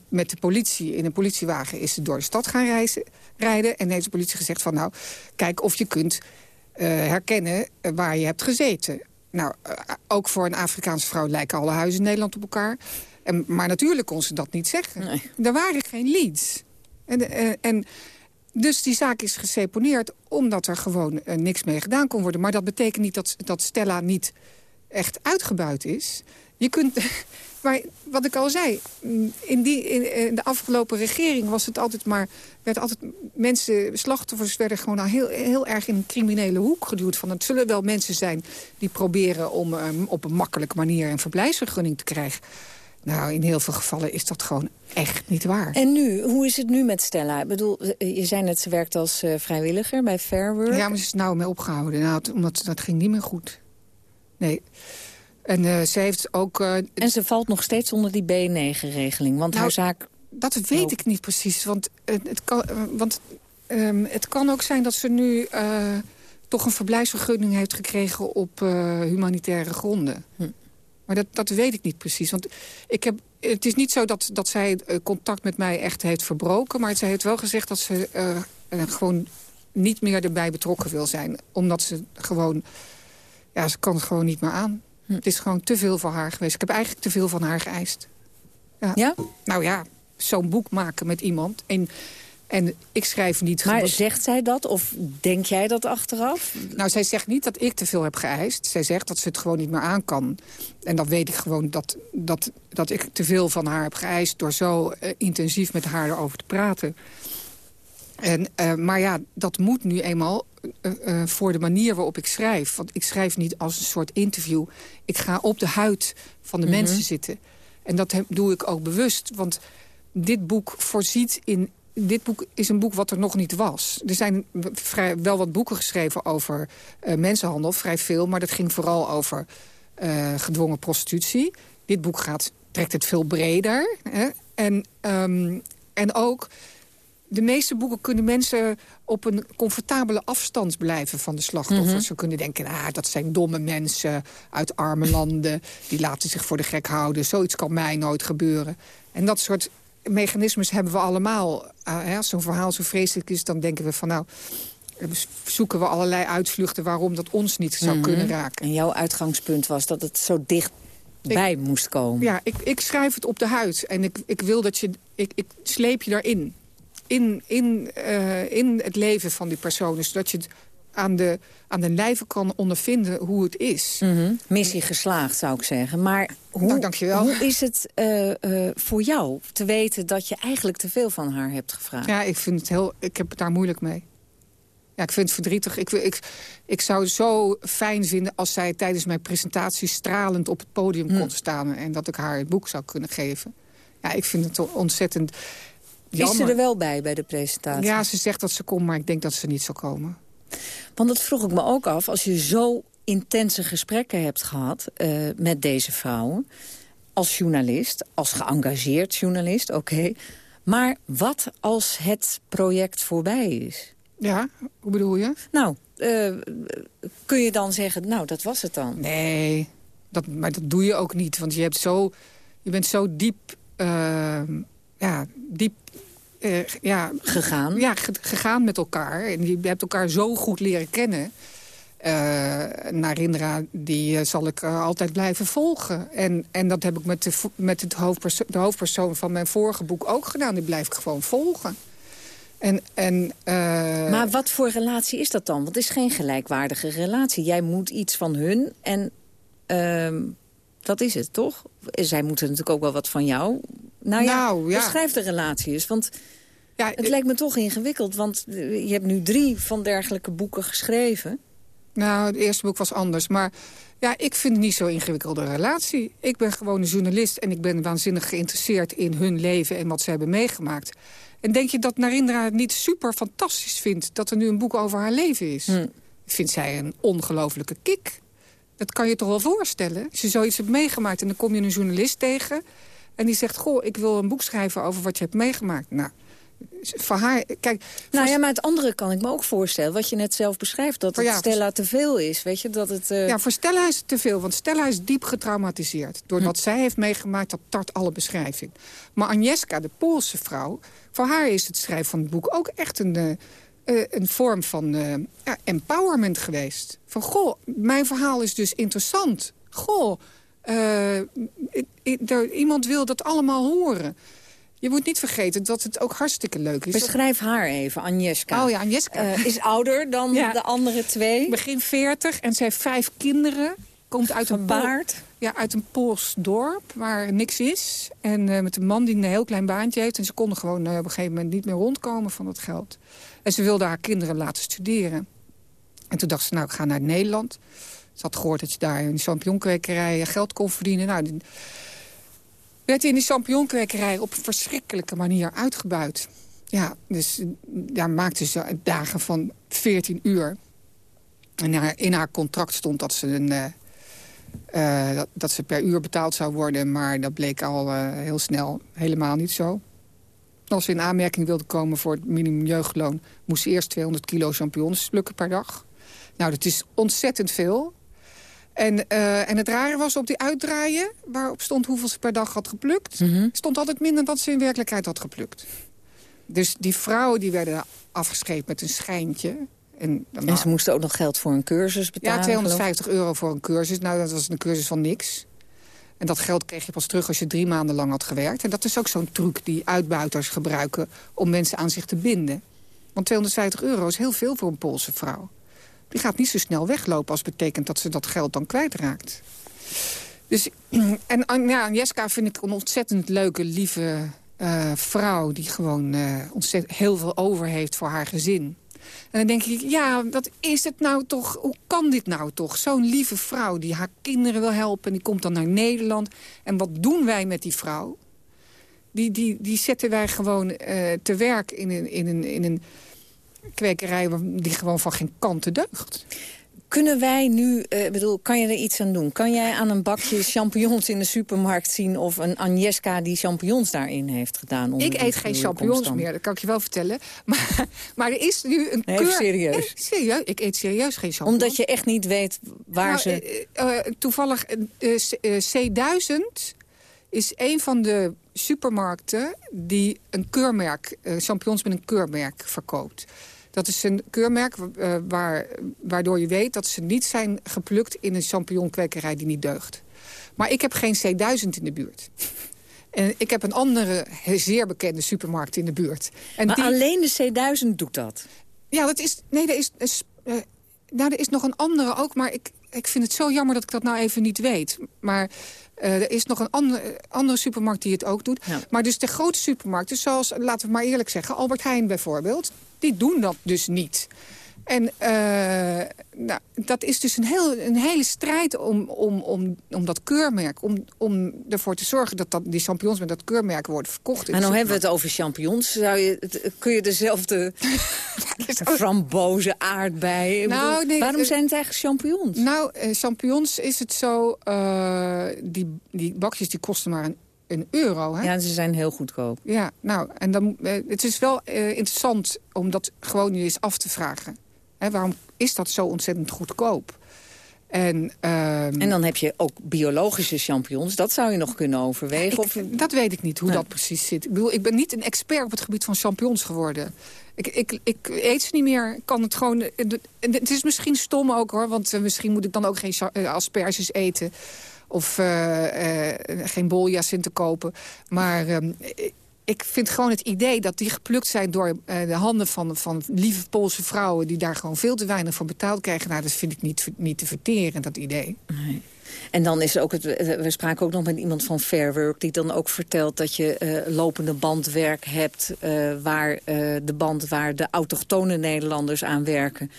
met de politie in een politiewagen is ze door de stad gaan reizen, rijden. En heeft de politie gezegd van, nou, kijk of je kunt uh, herkennen waar je hebt gezeten. Nou, uh, ook voor een Afrikaanse vrouw lijken alle huizen in Nederland op elkaar. En, maar natuurlijk kon ze dat niet zeggen. Nee. Er waren geen leads. En, uh, en dus die zaak is geseponeerd omdat er gewoon niks mee gedaan kon worden. Maar dat betekent niet dat, dat Stella niet echt uitgebuit is. Je kunt... Maar wat ik al zei, in, die, in, in, de afgelopen regering was het altijd maar... Werd altijd, mensen, slachtoffers werden gewoon al heel, heel erg in een criminele hoek geduwd. Van, het zullen wel mensen zijn die proberen om um, op een makkelijke manier... een verblijfsvergunning te krijgen. Nou, in heel veel gevallen is dat gewoon echt niet waar. En nu, hoe is het nu met Stella? Ik bedoel, je zei net, ze werkt als uh, vrijwilliger bij Fairwork. Ja, maar ze is nou mee opgehouden. Nou, omdat dat ging niet meer goed. Nee. En uh, ze heeft ook... Uh, en ze valt nog steeds onder die B9-regeling, want nou, haar zaak... Dat weet ik niet precies, want, uh, het, kan, want um, het kan ook zijn dat ze nu toch een verblijfsvergunning heeft gekregen op humanitaire gronden. Hm. Maar dat, dat weet ik niet precies, want ik heb, het is niet zo dat, dat zij contact met mij echt heeft verbroken, maar zij heeft wel gezegd dat ze gewoon niet meer erbij betrokken wil zijn. Omdat ze gewoon, ja, ze kan het gewoon niet meer aan. Hm. Het is gewoon te veel voor haar geweest. Ik heb eigenlijk te veel van haar geëist. Ja? ja? Nou ja, zo'n boek maken met iemand. En, en ik schrijf niet... Maar zegt zij dat of denk jij dat achteraf? Nou, zij zegt niet dat ik te veel heb geëist. Zij zegt dat ze het gewoon niet meer aan kan. En dan weet ik gewoon dat, dat, dat ik te veel van haar heb geëist... door zo uh, intensief met haar erover te praten. En, uh, maar ja, dat moet nu eenmaal uh, uh, voor de manier waarop ik schrijf. Want ik schrijf niet als een soort interview. Ik ga op de huid van de Mhm. mm -hmm. mensen zitten. En dat doe ik ook bewust. Want dit boek voorziet in... Dit boek is een boek wat er nog niet was. Er zijn vrij, wel wat boeken geschreven over mensenhandel. Vrij veel, maar dat ging vooral over gedwongen prostitutie. Dit boek gaat, trekt het veel breder. Hè? En, um, en ook de meeste boeken kunnen mensen op een comfortabele afstand blijven van de slachtoffers. Mhm. Ze kunnen denken, ah, dat zijn domme mensen uit arme landen. Die laten zich voor de gek houden. Zoiets kan mij nooit gebeuren. En dat soort mechanismes hebben we allemaal. Uh, als zo'n verhaal zo vreselijk is, dan denken we van nou... zoeken we allerlei uitvluchten waarom dat ons niet zou Mhm. kunnen raken. En jouw uitgangspunt was dat het zo dicht bij moest komen. Ja, ik, ik schrijf het op de huid. En ik, ik wil dat je... Ik, ik sleep je daarin in, in, uh, in het leven van die personen. Zodat je het aan de, aan de lijve kan ondervinden hoe het is. Mm -hmm. Missie geslaagd, zou ik zeggen. Maar hoe, nou, hoe is het uh, uh, voor jou te weten dat je eigenlijk te veel van haar hebt gevraagd? Ja, ik, vind het heel, ik heb het daar moeilijk mee. Ja, ik vind het verdrietig. Ik, ik, ik zou het zo fijn vinden als zij tijdens mijn presentatie... stralend op het podium Hm. kon staan... en dat ik haar het boek zou kunnen geven. Ja, ik vind het ontzettend... Jammer. Is ze er wel bij, bij de presentatie? Ja, ze zegt dat ze komt, maar ik denk dat ze niet zal komen. Want dat vroeg ik me ook af. Als je zo intense gesprekken hebt gehad uh, met deze vrouwen... als journalist, als geëngageerd journalist, oké. Okay. Maar wat als het project voorbij is? Ja, hoe bedoel je? Nou, uh, kun je dan zeggen, nou, dat was het dan? Nee, dat, maar dat doe je ook niet. Want je hebt zo... Je bent zo diep, uh, ja, diep uh, ja, gegaan. Ja, gegaan met elkaar. En je hebt elkaar zo goed leren kennen. Uh, Narindra, die zal ik altijd blijven volgen. En, en dat heb ik met, de, met het hoofdperso de hoofdpersoon van mijn vorige boek ook gedaan. Die blijf ik gewoon volgen. En, en, Maar wat voor relatie is dat dan? Want het is geen gelijkwaardige relatie. Jij moet iets van hun en ehm, dat is het, toch? Zij moeten natuurlijk ook wel wat van jou. Nou ja, nou, ja. beschrijf de relatie eens. Want ja, het lijkt me toch ingewikkeld. Want je hebt nu drie van dergelijke boeken geschreven. Nou, het eerste boek was anders. Maar ja, ik vind het niet zo'n ingewikkelde relatie. Ik ben gewoon een journalist en ik ben waanzinnig geïnteresseerd in hun leven en wat ze hebben meegemaakt. En denk je dat Narindra het niet super fantastisch vindt... dat er nu een boek over haar leven is? Hm. Vindt zij een ongelofelijke kick? Dat kan je toch wel voorstellen? Als je zoiets hebt meegemaakt en dan kom je een journalist tegen... en die zegt, goh, ik wil een boek schrijven over wat je hebt meegemaakt. Nou, voor haar... Kijk, nou ja, maar het andere kan ik me ook voorstellen. Wat je net zelf beschrijft, dat het Stella te veel is. Weet je, dat het, uh... Ja, voor Stella is het te veel. Want Stella is diep getraumatiseerd. Door hm. wat zij heeft meegemaakt, dat tart alle beschrijving. Maar Agnieszka, de Poolse vrouw... voor haar is het schrijven van het boek ook echt een... Uh, een vorm van uh, ja, empowerment geweest. Van, goh, mijn verhaal is dus interessant. Goh, iemand wil dat allemaal horen. Je moet niet vergeten dat het ook hartstikke leuk is. Beschrijf haar even, Agnieszka. Oh ja, Agnieszka. Uh, is ouder dan de andere twee. Begin 40 en ze heeft vijf kinderen. Komt uit een, baard. ja, uit een Pools dorp waar niks is. En uh, met een man die een heel klein baantje heeft. En ze konden gewoon uh, op een gegeven moment niet meer rondkomen van dat geld. En ze wilde haar kinderen laten studeren. En toen dacht ze, nou, ik ga naar Nederland. Ze had gehoord dat je daar in een champignonkwekerij geld kon verdienen. Nou, werd in die champignonkwekerij op een verschrikkelijke manier uitgebuit. Ja, dus daar maakte ze dagen van 14 uur. En in haar contract stond dat ze, een, uh, dat, dat, ze per uur betaald zou worden... maar dat bleek al uh, heel snel helemaal niet zo. Als ze in aanmerking wilde komen voor het minimum jeugdloon... moest ze eerst 200 kilo champignons plukken per dag. Nou, dat is ontzettend veel. En, uh, en het rare was op die uitdraaien, waarop stond hoeveel ze per dag had geplukt... Mm stond altijd minder dan ze in werkelijkheid had geplukt. Dus die vrouwen die werden afgeschreven met een schijntje. En, en ze moesten ook nog geld voor een cursus betalen? Ja, 250 euro voor een cursus. Nou, dat was een cursus van niks. En dat geld kreeg je pas terug als je drie maanden lang had gewerkt. En dat is ook zo'n truc die uitbuiters gebruiken om mensen aan zich te binden. Want 250 euro is heel veel voor een Poolse vrouw die gaat niet zo snel weglopen... als betekent dat ze dat geld dan kwijtraakt. Dus, en ja, Jeska vind ik een ontzettend leuke, lieve uh, vrouw... die gewoon uh, ontzettend heel veel over heeft voor haar gezin. En dan denk ik, ja, dat is het nou toch? Hoe kan dit nou toch? Zo'n lieve vrouw die haar kinderen wil helpen... en die komt dan naar Nederland. En wat doen wij met die vrouw? Die, die, die zetten wij gewoon uh, te werk in een, in een, in een kwekerij die gewoon van geen kanten deugt. Kunnen wij nu, uh, bedoel, kan je er iets aan doen? Kan jij aan een bakje champignons in de supermarkt zien... of een Agnieszka die champignons daarin heeft gedaan? Ik eet geen champignons meer, dat kan ik je wel vertellen. Maar, maar er is nu een nee, serieus? serieus? Ik eet serieus geen champignons. Omdat je echt niet weet waar nou, ze... Uh, toevallig, C1000 is een van de supermarkten die een keurmerk, champignons met een keurmerk verkoopt. Dat is een keurmerk uh, waar, waardoor je weet dat ze niet zijn geplukt... in een champignonkwekerij die niet deugt. Maar ik heb geen C1000 in de buurt. En ik heb een andere zeer bekende supermarkt in de buurt. En maar alleen de C1000 doet dat? Ja, dat is... Nee, er is, is uh, nou, er is nog een andere ook, maar ik, ik vind het zo jammer dat ik dat nou even niet weet. Maar uh, er is nog een andere, andere supermarkt die het ook doet. Maar dus de grote supermarkten, zoals, laten we maar eerlijk zeggen... Albert Heijn bijvoorbeeld, die doen dat dus niet. En uh, nou, dat is dus een, heel, een hele strijd om, om, om, om dat keurmerk. Om, om ervoor te zorgen dat, dat die champignons met dat keurmerk worden verkocht. Maar nou hebben we het over champignons. Zou je, kun je dezelfde frambozen, aardbeien... Nou, nee, waarom zijn het eigenlijk champignons? Nou, uh, champignons is het zo... Die, die bakjes die kosten maar een een euro. Hè? Ja, ze zijn heel goedkoop. Ja, nou, en dan, eh, het is wel eh, interessant om dat gewoon eens af te vragen. Hè, waarom is dat zo ontzettend goedkoop? En, ehm, en dan heb je ook biologische champignons. Dat zou je nog kunnen overwegen. Ik, of... Dat weet ik niet, hoe dat precies zit. Ik bedoel, ik ben niet een expert op het gebied van champignons geworden. Ik, ik, ik eet ze niet meer. Kan het gewoon... Het is misschien stom ook, hoor. Want misschien moet ik dan ook geen asperges eten. Of uh, geen boljacinten kopen. Maar ehm, ik vind gewoon het idee dat die geplukt zijn door uh, de handen van, van lieve Poolse vrouwen... die daar gewoon veel te weinig voor betaald krijgen. Nou, dat vind ik niet, niet te verteren, dat idee. Nee. En dan is ook het, we spraken ook nog met iemand van Fair Work... die dan ook vertelt dat je lopende bandwerk hebt... Waar de band waar de autochtone Nederlanders aan werken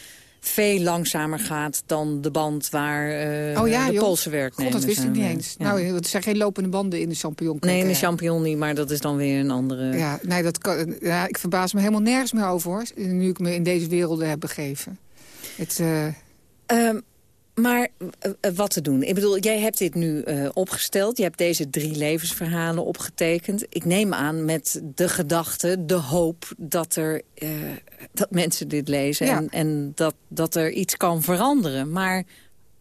veel langzamer gaat dan de band waar uh, oh ja, de joh. Poolse werknemers God, dat wist ik niet eens. Ja. Nou, er zijn geen lopende banden in de champignon. Nee, in de champignon niet, maar dat is dan weer een andere... Ja, nee, dat kan, ja, ik verbaas me helemaal nergens meer over, hoor. Nu ik me in deze werelden heb begeven. Het, uh... um, maar uh, wat te doen? Ik bedoel, jij hebt dit nu uh, opgesteld. Je hebt deze drie levensverhalen opgetekend. Ik neem aan met de gedachte, de hoop dat, er, uh, dat mensen dit lezen... Ja. En, en dat, dat er iets kan veranderen. Maar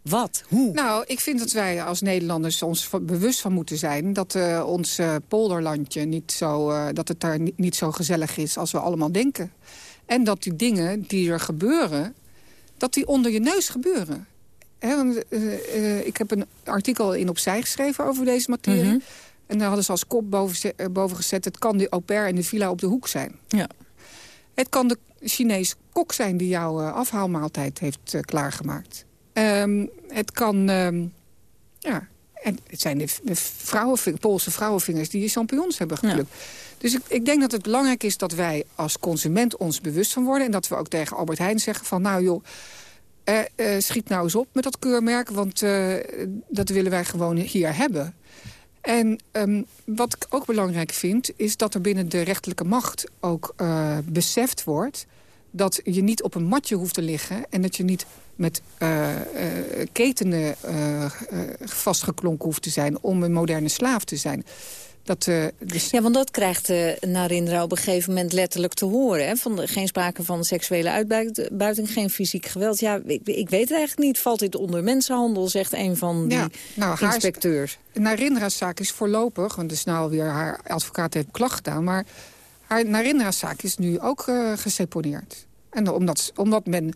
wat? Hoe? Nou, ik vind dat wij als Nederlanders ons bewust van moeten zijn... dat uh, ons uh, polderlandje niet zo, uh, dat het daar niet, niet zo gezellig is als we allemaal denken. En dat die dingen die er gebeuren, dat die onder je neus gebeuren. Want, uh, uh, ik heb een artikel in Opzij geschreven over deze materie. Mm -hmm. En daar hadden ze als kop boven, uh, boven gezet... het kan de au pair en de villa op de hoek zijn. Ja. Het kan de Chinese kok zijn die jouw afhaalmaaltijd heeft klaargemaakt. Um, het kan... Um, ja, en het zijn de, de vrouwenvingers, Poolse vrouwenvingers die je champignons hebben geplukt. Ja. Dus ik, ik, denk dat het belangrijk is dat wij als consument ons bewust van worden... en dat we ook tegen Albert Heijn zeggen van... nou joh, uh, uh, schiet nou eens op met dat keurmerk, want uh, dat willen wij gewoon hier hebben. En um, wat ik ook belangrijk vind, is dat er binnen de rechterlijke macht ook beseft wordt... dat je niet op een matje hoeft te liggen en dat je niet met ketenen vastgeklonken hoeft te zijn... om een moderne slaaf te zijn. Dat, uh, dus... Ja, want dat krijgt uh, Narindra op een gegeven moment letterlijk te horen. Hè? Van, geen sprake van seksuele uitbuiting, geen fysiek geweld. Ja, ik, ik weet het eigenlijk niet. Valt dit onder mensenhandel, zegt een van die ja, nou, inspecteurs. Haar, Narindra's zaak is voorlopig, want dus nou alweer haar advocaat heeft klacht gedaan... maar haar Narindra's zaak is nu ook uh, geseponeerd. En omdat, omdat, men,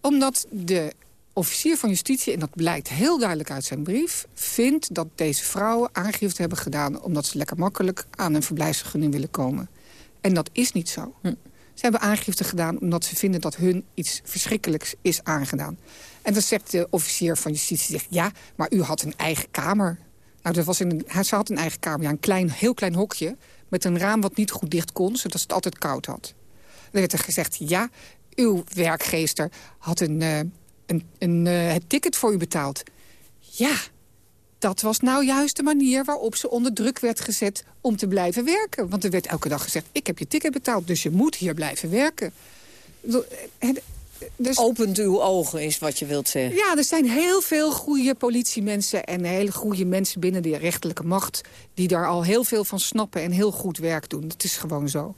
omdat de officier van justitie, en dat blijkt heel duidelijk uit zijn brief... vindt dat deze vrouwen aangifte hebben gedaan... omdat ze lekker makkelijk aan een verblijfsvergunning willen komen. En dat is niet zo. Hm. Ze hebben aangifte gedaan omdat ze vinden dat hun iets verschrikkelijks is aangedaan. En dan zegt de officier van justitie, zegt, ja, maar u had een eigen kamer. Nou, dat was een, ze had een eigen kamer, ja, een klein, heel klein hokje... met een raam wat niet goed dicht kon, zodat het altijd koud had. Dan werd er gezegd, ja, uw werkgeester had een... Uh, een, een, uh, het ticket voor u betaald. Ja, dat was nou juist de manier waarop ze onder druk werd gezet om te blijven werken. Want er werd elke dag gezegd, ik heb je ticket betaald, dus je moet hier blijven werken. Dus, Opent uw ogen is wat je wilt zeggen. Ja, er zijn heel veel goede politiemensen en hele goede mensen binnen de rechterlijke macht... die daar al heel veel van snappen en heel goed werk doen. Het is gewoon zo.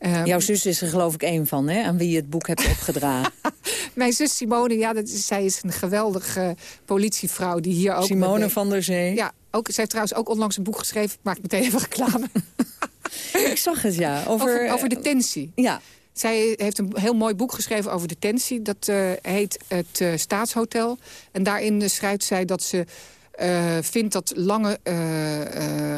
Um, Jouw zus is er geloof ik één van, hè? Aan wie je het boek hebt opgedragen. Mijn zus Simone, ja, dat is, zij is een geweldige politievrouw die hier ook... Simone met, van der Zee. Ja, ook, zij heeft trouwens ook onlangs een boek geschreven. Ik maak meteen even reclame. ik zag het, ja. Over, over, over detentie. Ja. Zij heeft een heel mooi boek geschreven over detentie. Dat uh, heet Het uh, Staatshotel. En daarin schrijft zij dat ze uh, vindt dat lange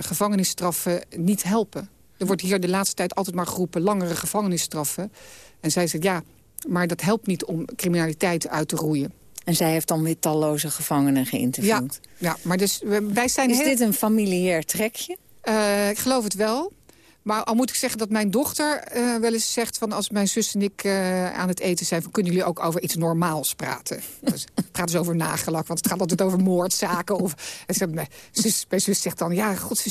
gevangenisstraffen niet helpen. Er wordt hier de laatste tijd altijd maar geroepen langere gevangenisstraffen. En zij zegt, ja, maar dat helpt niet om criminaliteit uit te roeien. En zij heeft dan weer talloze gevangenen geïnterviewd. Ja, ja maar dus wij zijn... Is dit een familiair trekje? Uh, ik geloof het wel. Maar al moet ik zeggen dat mijn dochter uh, wel eens zegt... van als mijn zus en ik uh, aan het eten zijn... Van, kunnen jullie ook over iets normaals praten? dus, praten ze over nagelak, want het gaat altijd over moordzaken. Of, en ze, mijn, zus, zus zegt dan, ja, god,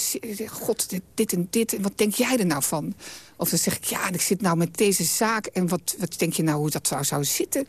god dit, dit, en dit. En wat denk jij er nou van? Of dan zeg ik, ja, ik zit nou met deze zaak... en wat, wat denk je nou hoe dat zou, zou zitten?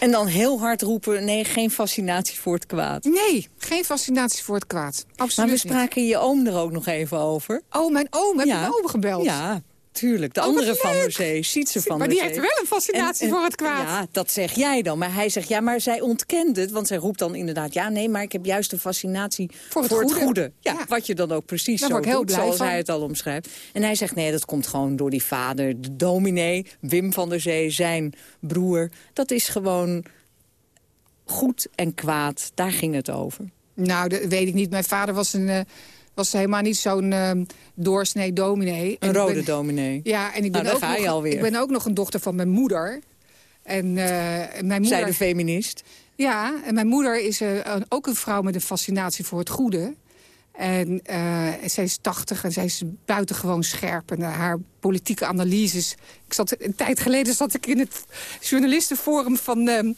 En dan heel hard roepen, nee, geen fascinatie voor het kwaad. Nee, geen fascinatie voor het kwaad. Absoluut Maar we spraken niet. je oom er ook nog even over. Oh, mijn oom? Heb ja. je mijn oom gebeld? Ja. Tuurlijk. De Oh, andere van der zee, Sietse van Maar die heeft wel een fascinatie voor het kwaad. Ja, dat zeg jij dan. Maar hij zegt, ja, maar zij ontkent het. Want zij roept dan inderdaad, ja, nee, maar ik heb juist een fascinatie voor het, goede. Ja, wat je dan ook precies Daar zo ik heel doet, blij zoals van. hij het al omschrijft. En hij zegt, nee, dat komt gewoon door die vader, de dominee, Wim van der Zee, zijn broer. Dat is gewoon goed en kwaad. Daar ging het over. Nou, dat weet ik niet. Mijn vader was, een, eh, was helemaal niet zo'n eh, doorsnee dominee. En Een rode ben- dominee. Ja, en ik ben, Nou, daar ook nog, alweer. ik ben ook nog een dochter van mijn moeder. En eh, mijn moeder... Zij de feminist. Ja, en mijn moeder is eh, ook een vrouw met een fascinatie voor het goede. En eh, zij is tachtig en zij is buitengewoon scherp. En haar politieke analyses... Ik zat, een tijd geleden zat ik in het journalistenforum van, ehm,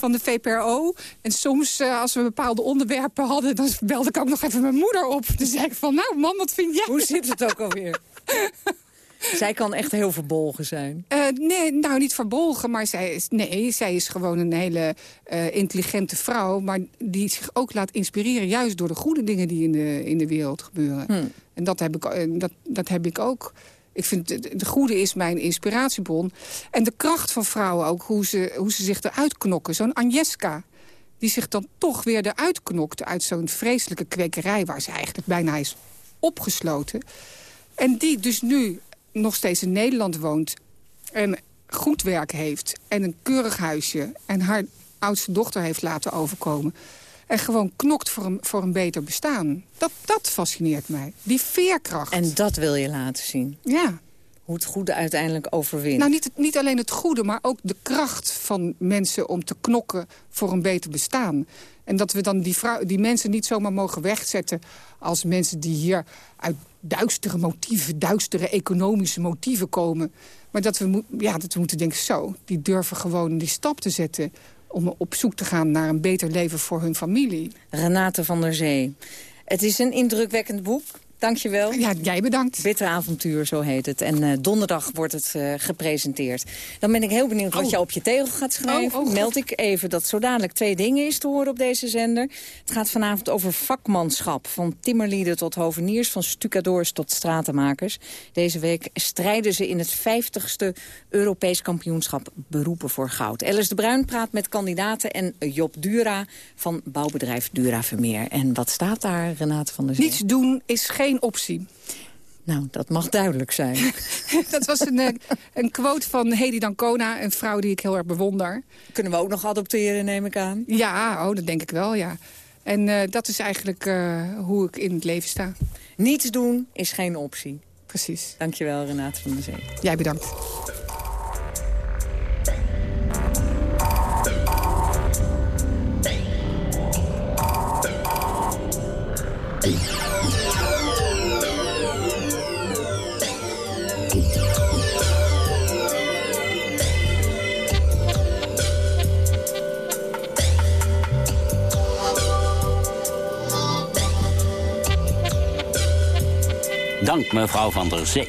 van de VPRO. En soms, eh, als we bepaalde onderwerpen hadden... dan belde ik ook nog even mijn moeder op. Dan zei ik van, nou man, wat vind jij? Hoe zit het ook alweer? Zij kan echt heel verbolgen zijn. Eh, nee, nou niet verbolgen, maar zij is, nee, zij is gewoon een hele eh, intelligente vrouw... maar die zich ook laat inspireren juist door de goede dingen die in de, in de wereld gebeuren. Hmm. En dat heb, ik, dat, dat heb ik ook. Ik vind, de, de goede is mijn inspiratiebron. En de kracht van vrouwen ook, hoe ze, hoe ze zich eruit knokken. Zo'n Agnieszka, die zich dan toch weer eruit knokte... uit zo'n vreselijke kwekerij waar ze eigenlijk bijna is opgesloten. En die dus nu nog steeds in Nederland woont... en goed werk heeft en een keurig huisje... en haar oudste dochter heeft laten overkomen... en gewoon knokt voor een, voor een beter bestaan. Dat, dat fascineert mij. Die veerkracht. En dat wil je laten zien. Ja. Hoe het goede uiteindelijk overwint. Nou, niet, het- niet alleen het goede, maar ook de kracht van mensen... om te knokken voor een beter bestaan. En dat we dan die, vrou- die mensen niet zomaar mogen wegzetten... als mensen die hier uit duistere motieven... duistere economische motieven komen. Maar dat we, ja, dat we moeten denken, zo, die durven gewoon die stap te zetten... om op zoek te gaan naar een beter leven voor hun familie. Renate van der Zee. Het is een indrukwekkend boek. Dankjewel. Ja, jij bedankt. Bitter avontuur, zo heet het. En eh, donderdag wordt het eh, gepresenteerd. Dan ben ik heel benieuwd wat Oh. je op je tegel gaat schrijven. Oh, oh, Meld ik even dat zo dadelijk twee dingen is te horen op deze zender. Het gaat vanavond over vakmanschap. Van timmerlieden tot hoveniers, van stucadoors tot stratenmakers. Deze week strijden ze in het 50ste Europees kampioenschap beroepen voor goud. Alice de Bruin praat met kandidaten en Job Dura van bouwbedrijf Dura Vermeer. En wat staat daar, Renate van der Zee? Niets doen is geen optie. Nou, dat mag duidelijk zijn. Dat was een, eh, een quote van Hedy Dancona, een vrouw die ik heel erg bewonder. Kunnen we ook nog adopteren, neem ik aan? Ja, oh, dat denk ik wel, ja. En eh, dat is eigenlijk eh, hoe ik in het leven sta. Niets doen is geen optie. Precies. Dankjewel, Renate van der Zee. Jij bedankt. Dank mevrouw van der Zee.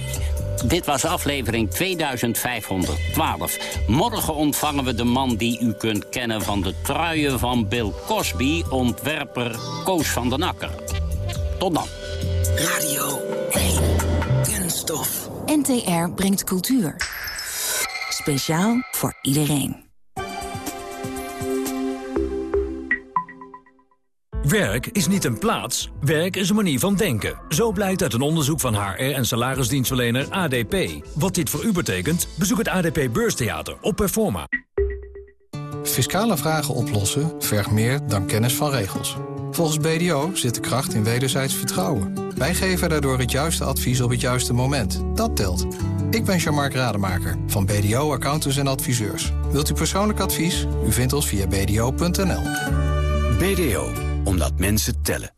Dit was aflevering 2512. Morgen ontvangen we de man die u kunt kennen van de truien van Bill Cosby, ontwerper Koos van den Akker. Tot dan. Radio 1. Kunststof. NTR brengt cultuur. Speciaal voor iedereen. Werk is niet een plaats, werk is een manier van denken. Zo blijkt uit een onderzoek van HR en salarisdienstverlener ADP. Wat dit voor u betekent, bezoek het ADP Beurstheater op Performa. Fiscale vragen oplossen vergt meer dan kennis van regels. Volgens BDO zit de kracht in wederzijds vertrouwen. Wij geven daardoor het juiste advies op het juiste moment. Dat telt. Ik ben Jean-Marc Rademaker van BDO Accountants en Adviseurs. Wilt u persoonlijk advies? U vindt ons via bdo.nl. BDO, omdat mensen tellen.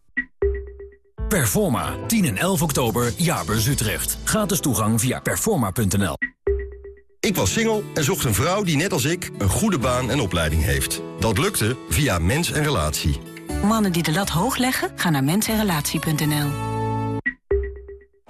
Performa, 10 en 11 oktober, Jaarbeurs Utrecht. Gratis toegang via performa.nl. Ik was single en zocht een vrouw die net als ik een goede baan en opleiding heeft. Dat lukte via Mens en Relatie. Mannen die de lat hoog leggen, gaan naar mensenrelatie.nl.